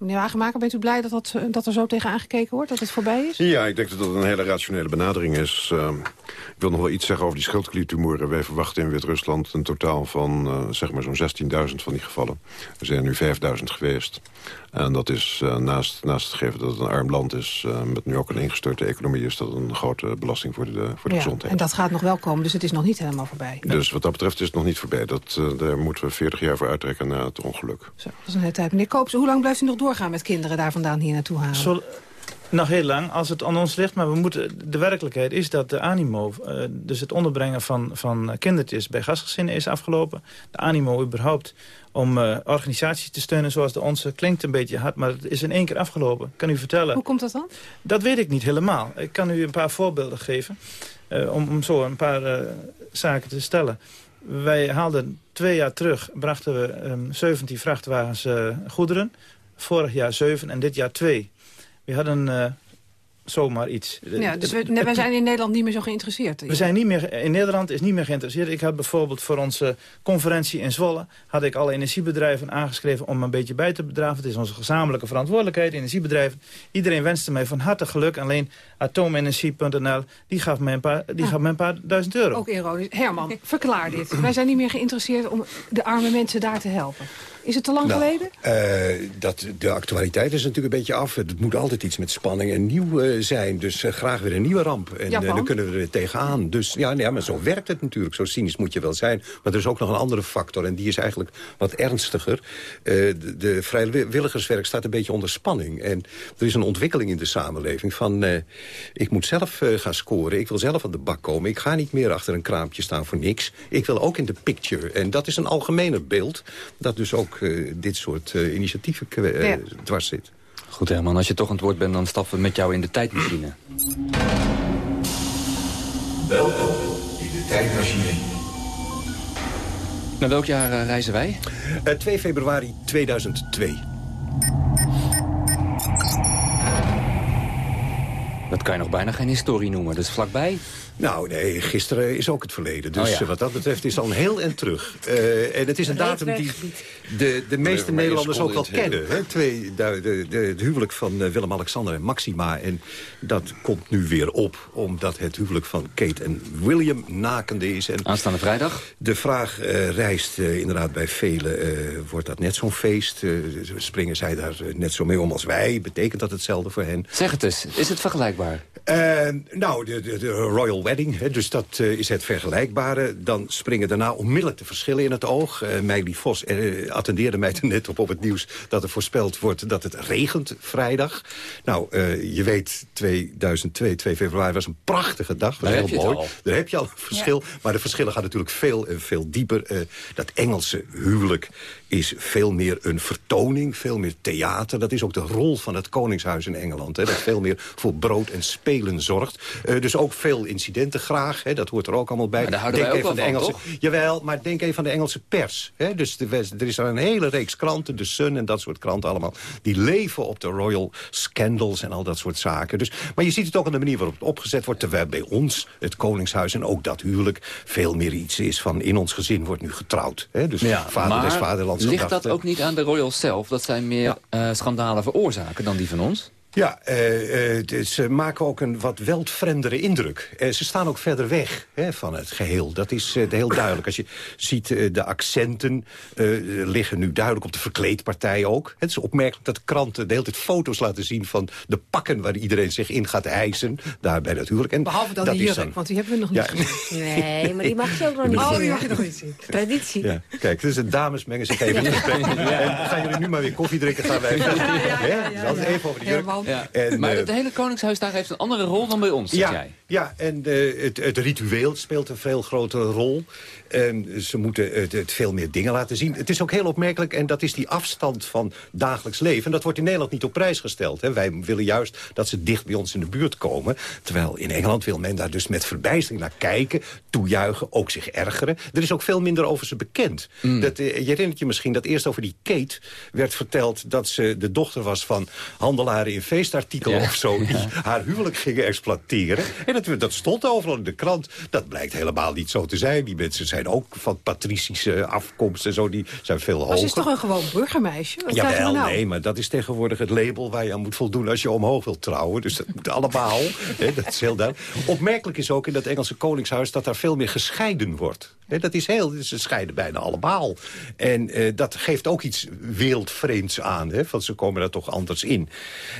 Meneer Wagenmaker, bent u blij dat, dat, dat er zo tegen aangekeken wordt? Dat het voorbij is? Ja, ik denk dat dat een hele rationele benadering is. Uh, ik wil nog wel iets zeggen over die schildkliertumoren. Wij verwachten in Wit-Rusland een totaal van uh, zeg maar zo'n 16.000 van die gevallen. Er zijn nu 5.000 geweest. En dat is uh, naast, naast het gegeven dat het een arm land is... met nu ook een ingestorte economie... is dat een grote belasting voor de, voor de ja, gezondheid. En dat gaat nog wel komen, dus het is nog niet helemaal voorbij. Dus wat dat betreft is het nog niet voorbij. Dat, daar moeten we 40 jaar voor uittrekken na het ongeluk. Zo, dat is een hele tijd. Meneer Koops, hoe lang blijft u nog doorgaan met kinderen daar vandaan hier naartoe halen? Zo, nog heel lang, als het aan ons ligt. Maar we moeten, de werkelijkheid is dat de animo... Uh, dus het onderbrengen van, van kindertjes bij gastgezinnen is afgelopen. De animo überhaupt om uh, organisaties te steunen zoals de onze... klinkt een beetje hard, maar het is in één keer afgelopen. Kan u vertellen? Hoe komt dat dan? Dat weet ik niet helemaal. Ik kan u een paar voorbeelden geven... Uh, om, om zo een paar zaken te stellen. Wij haalden twee jaar terug, brachten we um, 17 vrachtwagens goederen... Vorig jaar 7 en dit jaar 2. We hadden uh, zomaar iets. Ja, dus we, wij zijn in Nederland niet meer zo geïnteresseerd. We zijn niet meer, in Nederland is niet meer geïnteresseerd. Ik had bijvoorbeeld voor onze conferentie in Zwolle... had ik alle energiebedrijven aangeschreven om een beetje bij te bedraven. Het is onze gezamenlijke verantwoordelijkheid, energiebedrijven. Iedereen wenste mij van harte geluk. Alleen atoomenergie.nl, die gaf mij een paar, die Ah. gaf mij een paar duizend euro. Ook ironisch. Herman, verklaar dit. Wij zijn niet meer geïnteresseerd om de arme mensen daar te helpen. Is het te lang nou, geleden? Uh, dat, de actualiteit is natuurlijk een beetje af. Het moet altijd iets met spanning en nieuw uh, zijn. Dus uh, graag weer een nieuwe ramp. En dan kunnen we er tegenaan. Dus ja, nee, maar zo werkt het natuurlijk. Zo cynisch moet je wel zijn. Maar er is ook nog een andere factor. En die is eigenlijk wat ernstiger. de, de vrijwilligerswerk staat een beetje onder spanning. En er is een ontwikkeling in de samenleving van... ik moet zelf gaan scoren. Ik wil zelf aan de bak komen. Ik ga niet meer achter een kraampje staan voor niks. Ik wil ook in de picture. En dat is een algemener beeld. Dat dus ook uh, dit soort uh, initiatieven uh, ja. dwars zit. Goed Herman, als je toch aan het woord bent, dan stappen we met jou in de tijdmachine. Welkom in de tijdmachine. Naar welk jaar uh, reizen wij? 2 februari 2002. Dat kan je nog bijna geen historie noemen, dus vlakbij. Nou, nee, gisteren is ook het verleden. Dus oh ja. wat dat betreft is al een heel en terug. Uh, en het is een datum die de, de meeste Nederlanders ook wel kennen. Hè? Twee, de, de, de, het huwelijk van uh, Willem-Alexander en Maxima. En dat komt nu weer op, omdat het huwelijk van Kate en William nakende is. En Aanstaande vrijdag? De vraag uh, rijst inderdaad bij velen, wordt dat net zo'n feest? springen zij daar net zo mee om als wij? Betekent dat hetzelfde voor hen? Zeg het eens, is het vergelijkbaar? nou, de, de, de Royal Wedding, hè, dus dat uh, is het vergelijkbare. Dan springen daarna onmiddellijk de verschillen in het oog. Uh, Meili Vos uh, attendeerde mij er net op op het nieuws... dat er voorspeld wordt dat het regent vrijdag. Nou, je weet, 2002, 2 februari was een prachtige dag. Daar heel heb je mooi. al. Daar heb je al een verschil. Ja. Maar de verschillen gaan natuurlijk veel en veel dieper. dat Engelse huwelijk is veel meer een vertoning, veel meer theater. Dat is ook de rol van het Koningshuis in Engeland. Hè, dat veel meer voor brood en spelen zorgt. dus ook veel incidenten graag. Hè, dat hoort er ook allemaal bij. Maar daar houden denk wij ook even aan de Engelse, van, toch? Jawel, maar denk even aan de Engelse pers. Hè. Dus de, er is er een hele reeks kranten, de Sun en dat soort kranten allemaal... die leven op de royal scandals en al dat soort zaken. Dus, maar je ziet het ook aan de manier waarop het opgezet wordt... terwijl bij ons, het Koningshuis en ook dat huwelijk... veel meer iets is van in ons gezin wordt nu getrouwd. Hè. Dus Ja, vader des vaderlands ligt dat ook niet aan de royals zelf? Dat zij meer eh, schandalen veroorzaken dan die van ons? Ja, uh, uh, ze maken ook een wat weltvrendere indruk. Uh, ze staan ook verder weg hè, van het geheel. Dat is heel duidelijk. Als je ziet, de accenten liggen nu duidelijk op de verkleedpartij ook. Het is opmerkelijk dat kranten de hele tijd foto's laten zien... van de pakken waar iedereen zich in gaat hijsen. Daar bij dat huwelijk. En Behalve dan dat die is jurk, dan- want die hebben we nog niet Ja. gezien. (laughs) Nee, maar die mag je ook nog niet Oh, zien. die mag je nog niet zien. (laughs) Traditie. Ja, kijk, dus de dames mengen zich even in. En gaan jullie nu maar weer koffie drinken? Gaan wij Hè? Dus altijd even over de jurk. Ja. maar eh, het hele Koningshuis daar heeft een andere rol dan bij ons, zeg ja, jij. Ja, en eh, het, het ritueel speelt een veel grotere rol. En ze moeten het, het veel meer dingen laten zien. Het is ook heel opmerkelijk, en dat is die afstand van dagelijks leven. En dat wordt in Nederland niet op prijs gesteld. Hè. Wij willen juist dat ze dicht bij ons in de buurt komen. Terwijl in Engeland wil men daar dus met verbijstering naar kijken... toejuichen, ook zich ergeren. Er is ook veel minder over ze bekend. Dat, eh, je herinnert je misschien dat eerst over die Kate werd verteld... dat ze de dochter was van handelaren in feestartikelen Ja. of zo... die Ja. haar huwelijk gingen exploiteren. En dat, dat stond overal in de krant. Dat blijkt helemaal niet zo te zijn. Die mensen zijn ook van patricische afkomst en zo. Die zijn veel Maar hoger. ze is toch een gewoon burgermeisje? Wat Ja, krijgen we wel, nou? nee, maar dat is tegenwoordig het label waar je aan moet voldoen als je omhoog wilt trouwen. Dus dat moet allemaal. hè, dat is heel duidelijk. Opmerkelijk is ook in dat Engelse koningshuis dat daar veel meer gescheiden wordt. Hè, dat is heel, ze scheiden bijna allemaal. En eh, dat geeft ook iets wereldvreemds aan, hè, want ze komen daar toch anders in.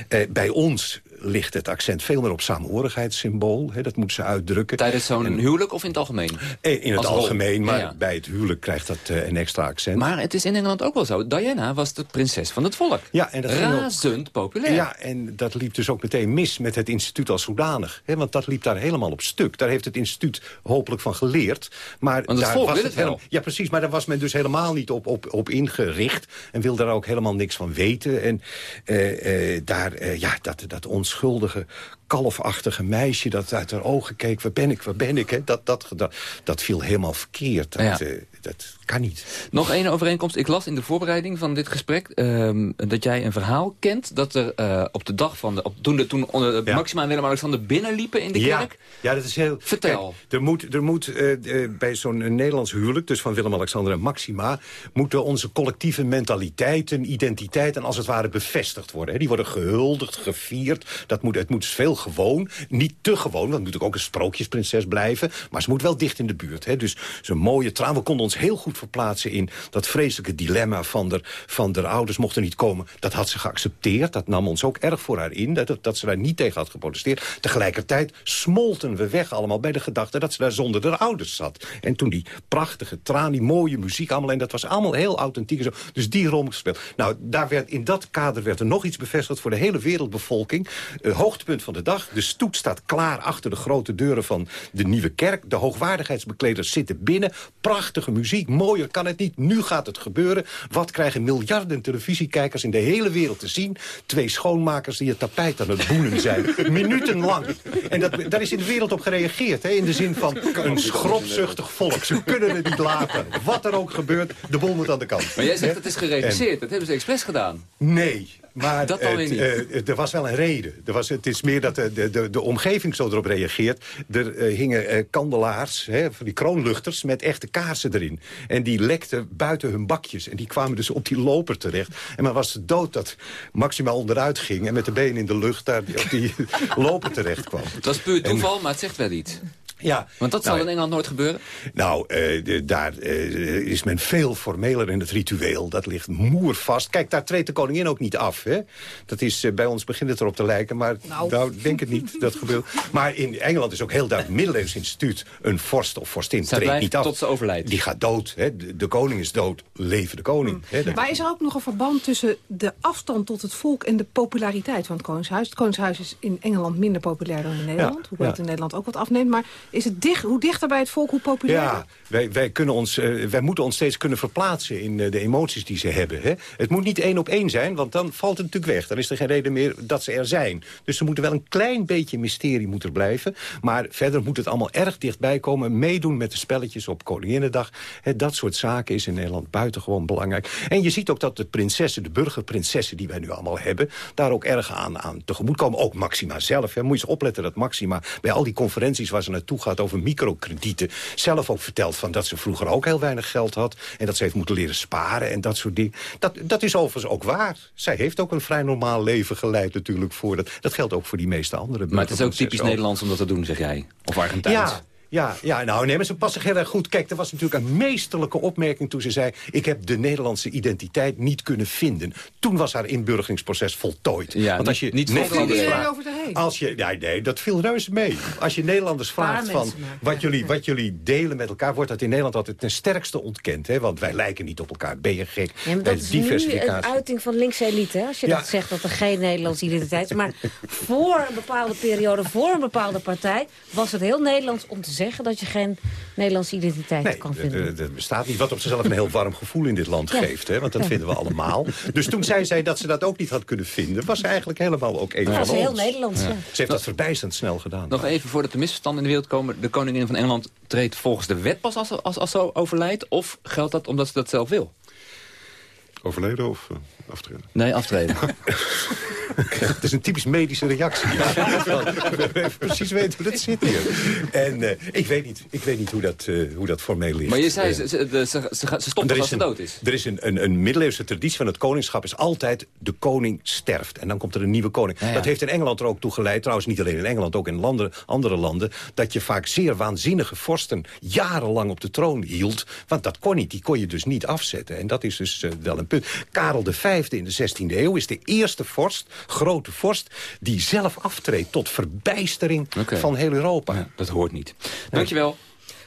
Eh, bij ons ligt het accent veel meer op saamhorigheidssymbool. Hè, dat moet ze uitdrukken. Tijdens zo'n huwelijk of in het algemeen? Eh, in het Als algemeen, maar Ja, ja. bij het huwelijk krijgt dat eh, een extra accent. Maar het is in Engeland ook wel zo. Diana was de prinses van het volk. Ja, en dat ook- Razend populair. Ja, en dat liep dus ook meteen mis met het instituut als zodanig. Hè, want dat liep daar helemaal op stuk. Daar heeft het instituut hopelijk van geleerd. Maar Want het daar volk was wil het wel. helemaal- Ja, precies. Maar daar was men dus helemaal niet op, op, op ingericht. En wilde daar ook helemaal niks van weten. En eh, daar, ja, dat, dat onschuldige kalfachtige meisje dat uit haar ogen keek. Waar ben ik, waar ben ik? Hè? Dat, dat, dat, dat viel helemaal verkeerd. Dat, Ja. eh, dat kan niet. Nog één overeenkomst. Ik las in de voorbereiding van dit gesprek... ehm, dat jij een verhaal kent dat er eh, op de dag van... De, op, toen de, toen eh, Maxima en Willem-Alexander binnenliepen in de ja, kerk... Ja, dat is heel... Vertel. Kijk, er moet, er moet bij zo'n Nederlands huwelijk, dus van Willem-Alexander en Maxima... moeten onze collectieve mentaliteiten, identiteiten als het ware bevestigd worden. Hè. Die worden gehuldigd, gevierd. Dat moet, het moet veel gewoon. Niet te gewoon, want het moet ook een sprookjesprinses blijven. Maar ze moet wel dicht in de buurt. Hè. Dus zo'n mooie traan. We konden ons heel goed verplaatsen in dat vreselijke dilemma van de, van de ouders mochten niet komen. Dat had ze geaccepteerd. Dat nam ons ook erg voor haar in. Dat, dat ze daar niet tegen had geprotesteerd. Tegelijkertijd smolten we weg allemaal bij de gedachte dat ze daar zonder de ouders zat. En toen die prachtige traan, die mooie muziek allemaal. En dat was allemaal heel authentiek. en Zo. Dus die rol gespeeld. Nou, daar werd, in dat kader werd er nog iets bevestigd voor de hele wereldbevolking. Eh, hoogtepunt van de dag. De stoet staat klaar achter de grote deuren van de nieuwe kerk. De hoogwaardigheidsbekleders zitten binnen. Prachtige muziek, mooier kan het niet. Nu gaat het gebeuren. Wat krijgen miljarden televisiekijkers in de hele wereld te zien? Twee schoonmakers die het tapijt aan het boenen zijn. (laughs) Minutenlang. En dat, daar is in de wereld op gereageerd. Hè, in de zin van een schropzuchtig volk. Ze kunnen het niet laten. Wat er ook gebeurt, de bol moet aan de kant. Maar jij zegt het is geregisseerd. Dat hebben ze expres gedaan. Nee, maar Dat dan weer het, niet. eh, er was wel een reden. Er was, het is meer dat de, de, de, de omgeving zo erop reageert. Er eh, hingen eh, kandelaars, hè, van die kroonluchters, met echte kaarsen erin. En die lekten buiten hun bakjes. En die kwamen dus op die loper terecht. En men was dood dat Maxima onderuit ging... en met de benen in de lucht daar op die (laughs) loper terecht kwam. Het was puur toeval, maar het zegt wel iets. Ja, Want dat zal nou, in Engeland nooit gebeuren. Nou, eh, de- daar eh, is men veel formeler in het ritueel. Dat ligt moervast. Kijk, daar treedt de koningin ook niet af. Hè? Dat is, eh, bij ons begint het erop te lijken, maar nou. denk het niet. Dat gebeurt. Maar in Engeland is ook heel duidelijk middeleeuws instituut. Een vorst of vorstin Zij treedt niet af. tot ze overlijdt. Die gaat dood. Hè? De, de koning is dood. Leven de koning. Hè? Dat- Maar is er ook nog een verband tussen de afstand tot het volk... en de populariteit van het Koningshuis? Het Koningshuis is in Engeland minder populair dan in Nederland. hoewel ja. het in Nederland ook wat afneemt. Maar is het dicht, hoe dichter bij het volk, hoe populair? Ja, wij, wij, kunnen ons, eh, wij moeten ons steeds kunnen verplaatsen in eh, de emoties die ze hebben. Hè? Het moet niet één op één zijn, want dan valt het natuurlijk weg. Dan is er geen reden meer dat ze er zijn. Dus ze moeten wel een klein beetje mysterie moeten blijven. Maar verder moet het allemaal erg dichtbij komen. Meedoen met de spelletjes op Koninginnedag. Hè, dat soort zaken is in Nederland buitengewoon belangrijk. En je ziet ook dat de prinsessen, de burgerprinsessen die wij nu allemaal hebben... daar ook erg aan, aan tegemoet komen. Ook Maxima zelf. Hè. Moet je eens opletten dat Maxima bij al die conferenties waar ze naartoe gaat over microkredieten... zelf ook vertelt van dat ze vroeger ook heel weinig geld had... en dat ze heeft moeten leren sparen en dat soort dingen. Dat, dat is overigens ook waar. Zij heeft ook een vrij normaal leven geleid natuurlijk. Voor dat, dat geldt ook voor die meeste andere Maar het is ook typisch Nederlands om dat te doen, zeg jij. Of Argentijns. Ja, ja, ja, nou nee, maar ze passen heel erg goed. Kijk, er was natuurlijk een meesterlijke opmerking toen ze zei... ik heb de Nederlandse identiteit niet kunnen vinden. Toen was haar inburgeringsproces voltooid. Ja, Want als je niet- niet Nederlanders vraagt- als je, ja, nee, dat viel reuze mee. Als je Nederlanders vraagt van wat jullie, wat jullie delen met elkaar... wordt dat in Nederland altijd ten sterkste ontkend. Hè? Want wij lijken niet op elkaar. Ben je gek? Ja, dat is nu een uiting van linkse elite, hè? als je Ja. dat zegt dat er geen Nederlandse identiteit is. Maar (laughs) voor een bepaalde periode, voor een bepaalde partij... was het heel Nederlands om te zeggen dat je geen Nederlandse identiteit Nee, kan vinden. dat dat bestaat niet. Wat op zichzelf een heel warm gevoel in dit land Ja. geeft. Hè? Want dat Ja. vinden we allemaal. Dus toen zei zij dat ze dat ook niet had kunnen vinden... was ze eigenlijk helemaal ook een Ja, van is heel. Nederlands, ja. Ze heeft dat verbijsterend snel gedaan. Nog even voordat de misverstanden in de wereld komen. De koningin van Engeland treedt volgens de wet pas als, als, als ze overlijdt? Of geldt dat omdat ze dat zelf wil? Overleden of eh, aftreden? Nee, aftreden. (laughs) (laughs) Het is een typisch medische reactie. We precies weten hoe dat zit hier. En eh, ik, weet niet, ik weet niet hoe dat, eh, hoe dat formeel ligt. maar je zei, Eh, ze, ze, ze, ze, ze stopt als ze dood is. Er is een, een, een middeleeuwse traditie van het koningschap... is altijd de koning sterft. En dan komt er een nieuwe koning. Ja, ja. Dat heeft in Engeland er ook toe geleid. Trouwens, niet alleen in Engeland, ook in landen, andere landen... dat je vaak zeer waanzinnige vorsten jarenlang op de troon hield. Want dat kon niet. Die kon je dus niet afzetten. En dat is dus wel een punt. Karel V in de 16e eeuw is de eerste vorst, grote vorst... die zelf aftreedt tot verbijstering van heel Europa. dat hoort niet. Dankjewel.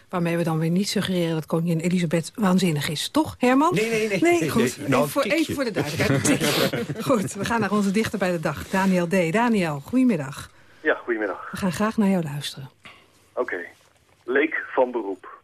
Waarmee we dan weer niet suggereren dat koningin Elisabeth waanzinnig is. Toch, Herman? Nee, nee, nee. Nee, goed. nee. Nou, even, voor, even voor de duidelijkheid. (laughs) goed, we gaan naar onze dichter bij de dag. Daniel D. Daniel, goedemiddag. Ja, goedemiddag. We gaan graag naar jou luisteren. Oké. Leek van beroep.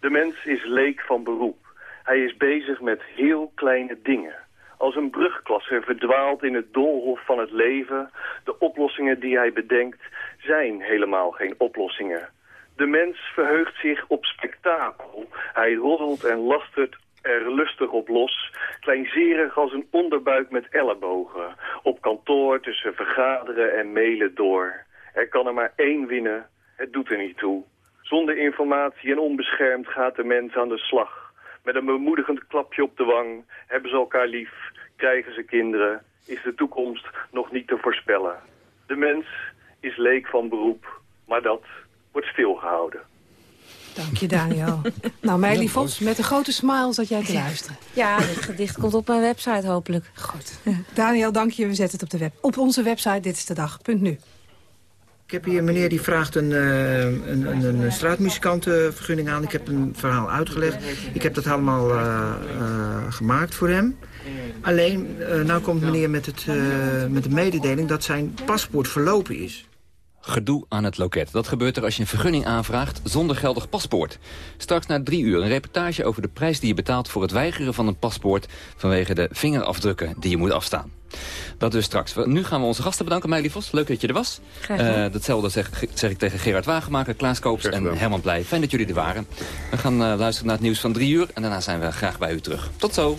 De mens is leek van beroep. Hij is bezig met heel kleine dingen. Als een brugklasser verdwaalt in het doolhof van het leven... de oplossingen die hij bedenkt zijn helemaal geen oplossingen. De mens verheugt zich op spektakel. Hij roddelt en lastert er lustig op los. Kleinzerig als een onderbuik met ellebogen. Op kantoor tussen vergaderen en mailen door. Er kan er maar één winnen, het doet er niet toe. Zonder informatie en onbeschermd gaat de mens aan de slag. Met een bemoedigend klapje op de wang hebben ze elkaar lief, krijgen ze kinderen. Is de toekomst nog niet te voorspellen. De mens is leek van beroep, maar dat wordt stilgehouden. Dank je, Daniel. (laughs) nou, Meili Vos, met een grote smile zat jij te luisteren. Ja, dit gedicht komt op mijn website hopelijk. Goed. Daniel, dank je. We zetten het op, de web, op onze website. Dit is de dag. Punt nu. Ik heb hier een meneer die vraagt een, eh, een, een, een straatmuzikantenvergunning aan. Ik heb een verhaal uitgelegd. Ik heb dat allemaal eh, eh, gemaakt voor hem. Alleen, eh nou komt meneer met, het, met de mededeling dat zijn paspoort verlopen is. Gedoe aan het loket. Dat gebeurt er als je een vergunning aanvraagt zonder geldig paspoort. Straks na drie uur een reportage over de prijs die je betaalt... voor het weigeren van een paspoort vanwege de vingerafdrukken die je moet afstaan. Dat dus straks. Nu gaan we onze gasten bedanken, Meili Vos. Leuk dat je er was. Graag gedaan. Eh, datzelfde zeg, zeg ik tegen Gerard Wagenmaker, Klaas Koops en Herman Blij. Fijn dat jullie er waren. We gaan eh, luisteren naar het nieuws van drie uur... en daarna zijn we graag bij u terug. Tot zo.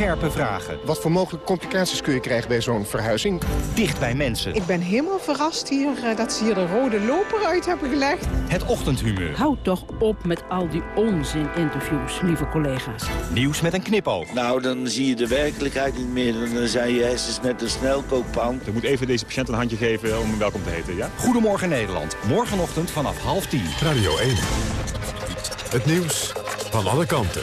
Scherpe vragen. Wat voor mogelijke complicaties kun je krijgen bij zo'n verhuizing? Dicht bij mensen. Ik ben helemaal verrast hier eh, dat ze hier de rode loper uit hebben gelegd. Het ochtendhumeur. Houd toch op met al die onzin-interviews, lieve collega's. Nieuws met een knipoog. Nou, dan zie je de werkelijkheid niet meer. Dan zijn je hersens met een snelkookpan. Je moet even deze patiënt een handje geven om hem welkom te heten, ja? Goedemorgen Nederland. Morgenochtend vanaf half tien. Radio 1. Het nieuws van alle kanten.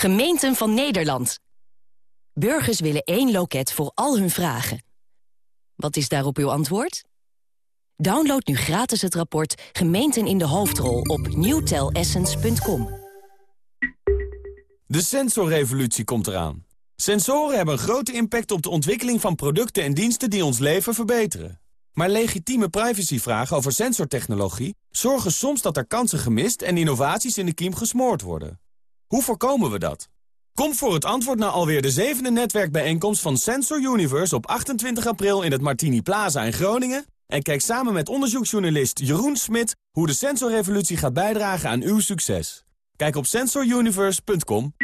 Gemeenten van Nederland. Burgers willen één loket voor al hun vragen. Wat is daarop uw antwoord? Download nu gratis het rapport Gemeenten in de hoofdrol op newtelessence.com. De sensorrevolutie komt eraan. Sensoren hebben een grote impact op de ontwikkeling van producten en diensten die ons leven verbeteren. Maar legitieme privacyvragen over sensortechnologie zorgen soms dat er kansen gemist en innovaties in de kiem gesmoord worden. Hoe voorkomen we dat? Kom voor het antwoord naar alweer de zevende netwerkbijeenkomst van Sensor Universe op 28 april in het Martini Plaza in Groningen. En kijk samen met onderzoeksjournalist Jeroen Smit hoe de sensorrevolutie gaat bijdragen aan uw succes. Kijk op sensoruniverse.com.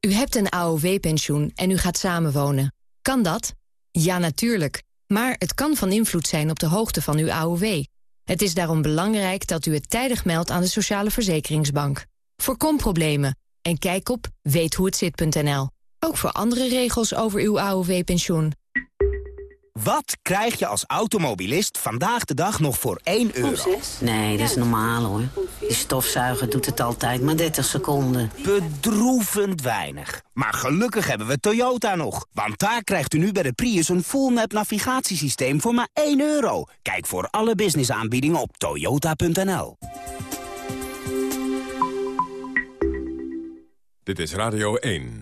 U hebt een AOW-pensioen en u gaat samenwonen. Kan dat? Ja, natuurlijk. Maar het kan van invloed zijn op de hoogte van uw AOW. Het is daarom belangrijk dat u het tijdig meldt aan de Sociale Verzekeringsbank. Voorkom problemen en kijk op weethoehetzit.nl. Ook voor andere regels over uw AOW-pensioen. Wat krijg je als automobilist vandaag de dag nog voor 1 euro? Nee, dat is normaal hoor. Die stofzuiger doet het altijd maar 30 seconden. Bedroevend weinig. Maar gelukkig hebben we Toyota nog. Want daar krijgt u nu bij de Prius een full-map navigatiesysteem voor maar 1 euro. Kijk voor alle businessaanbiedingen op toyota.nl. Dit is Radio 1.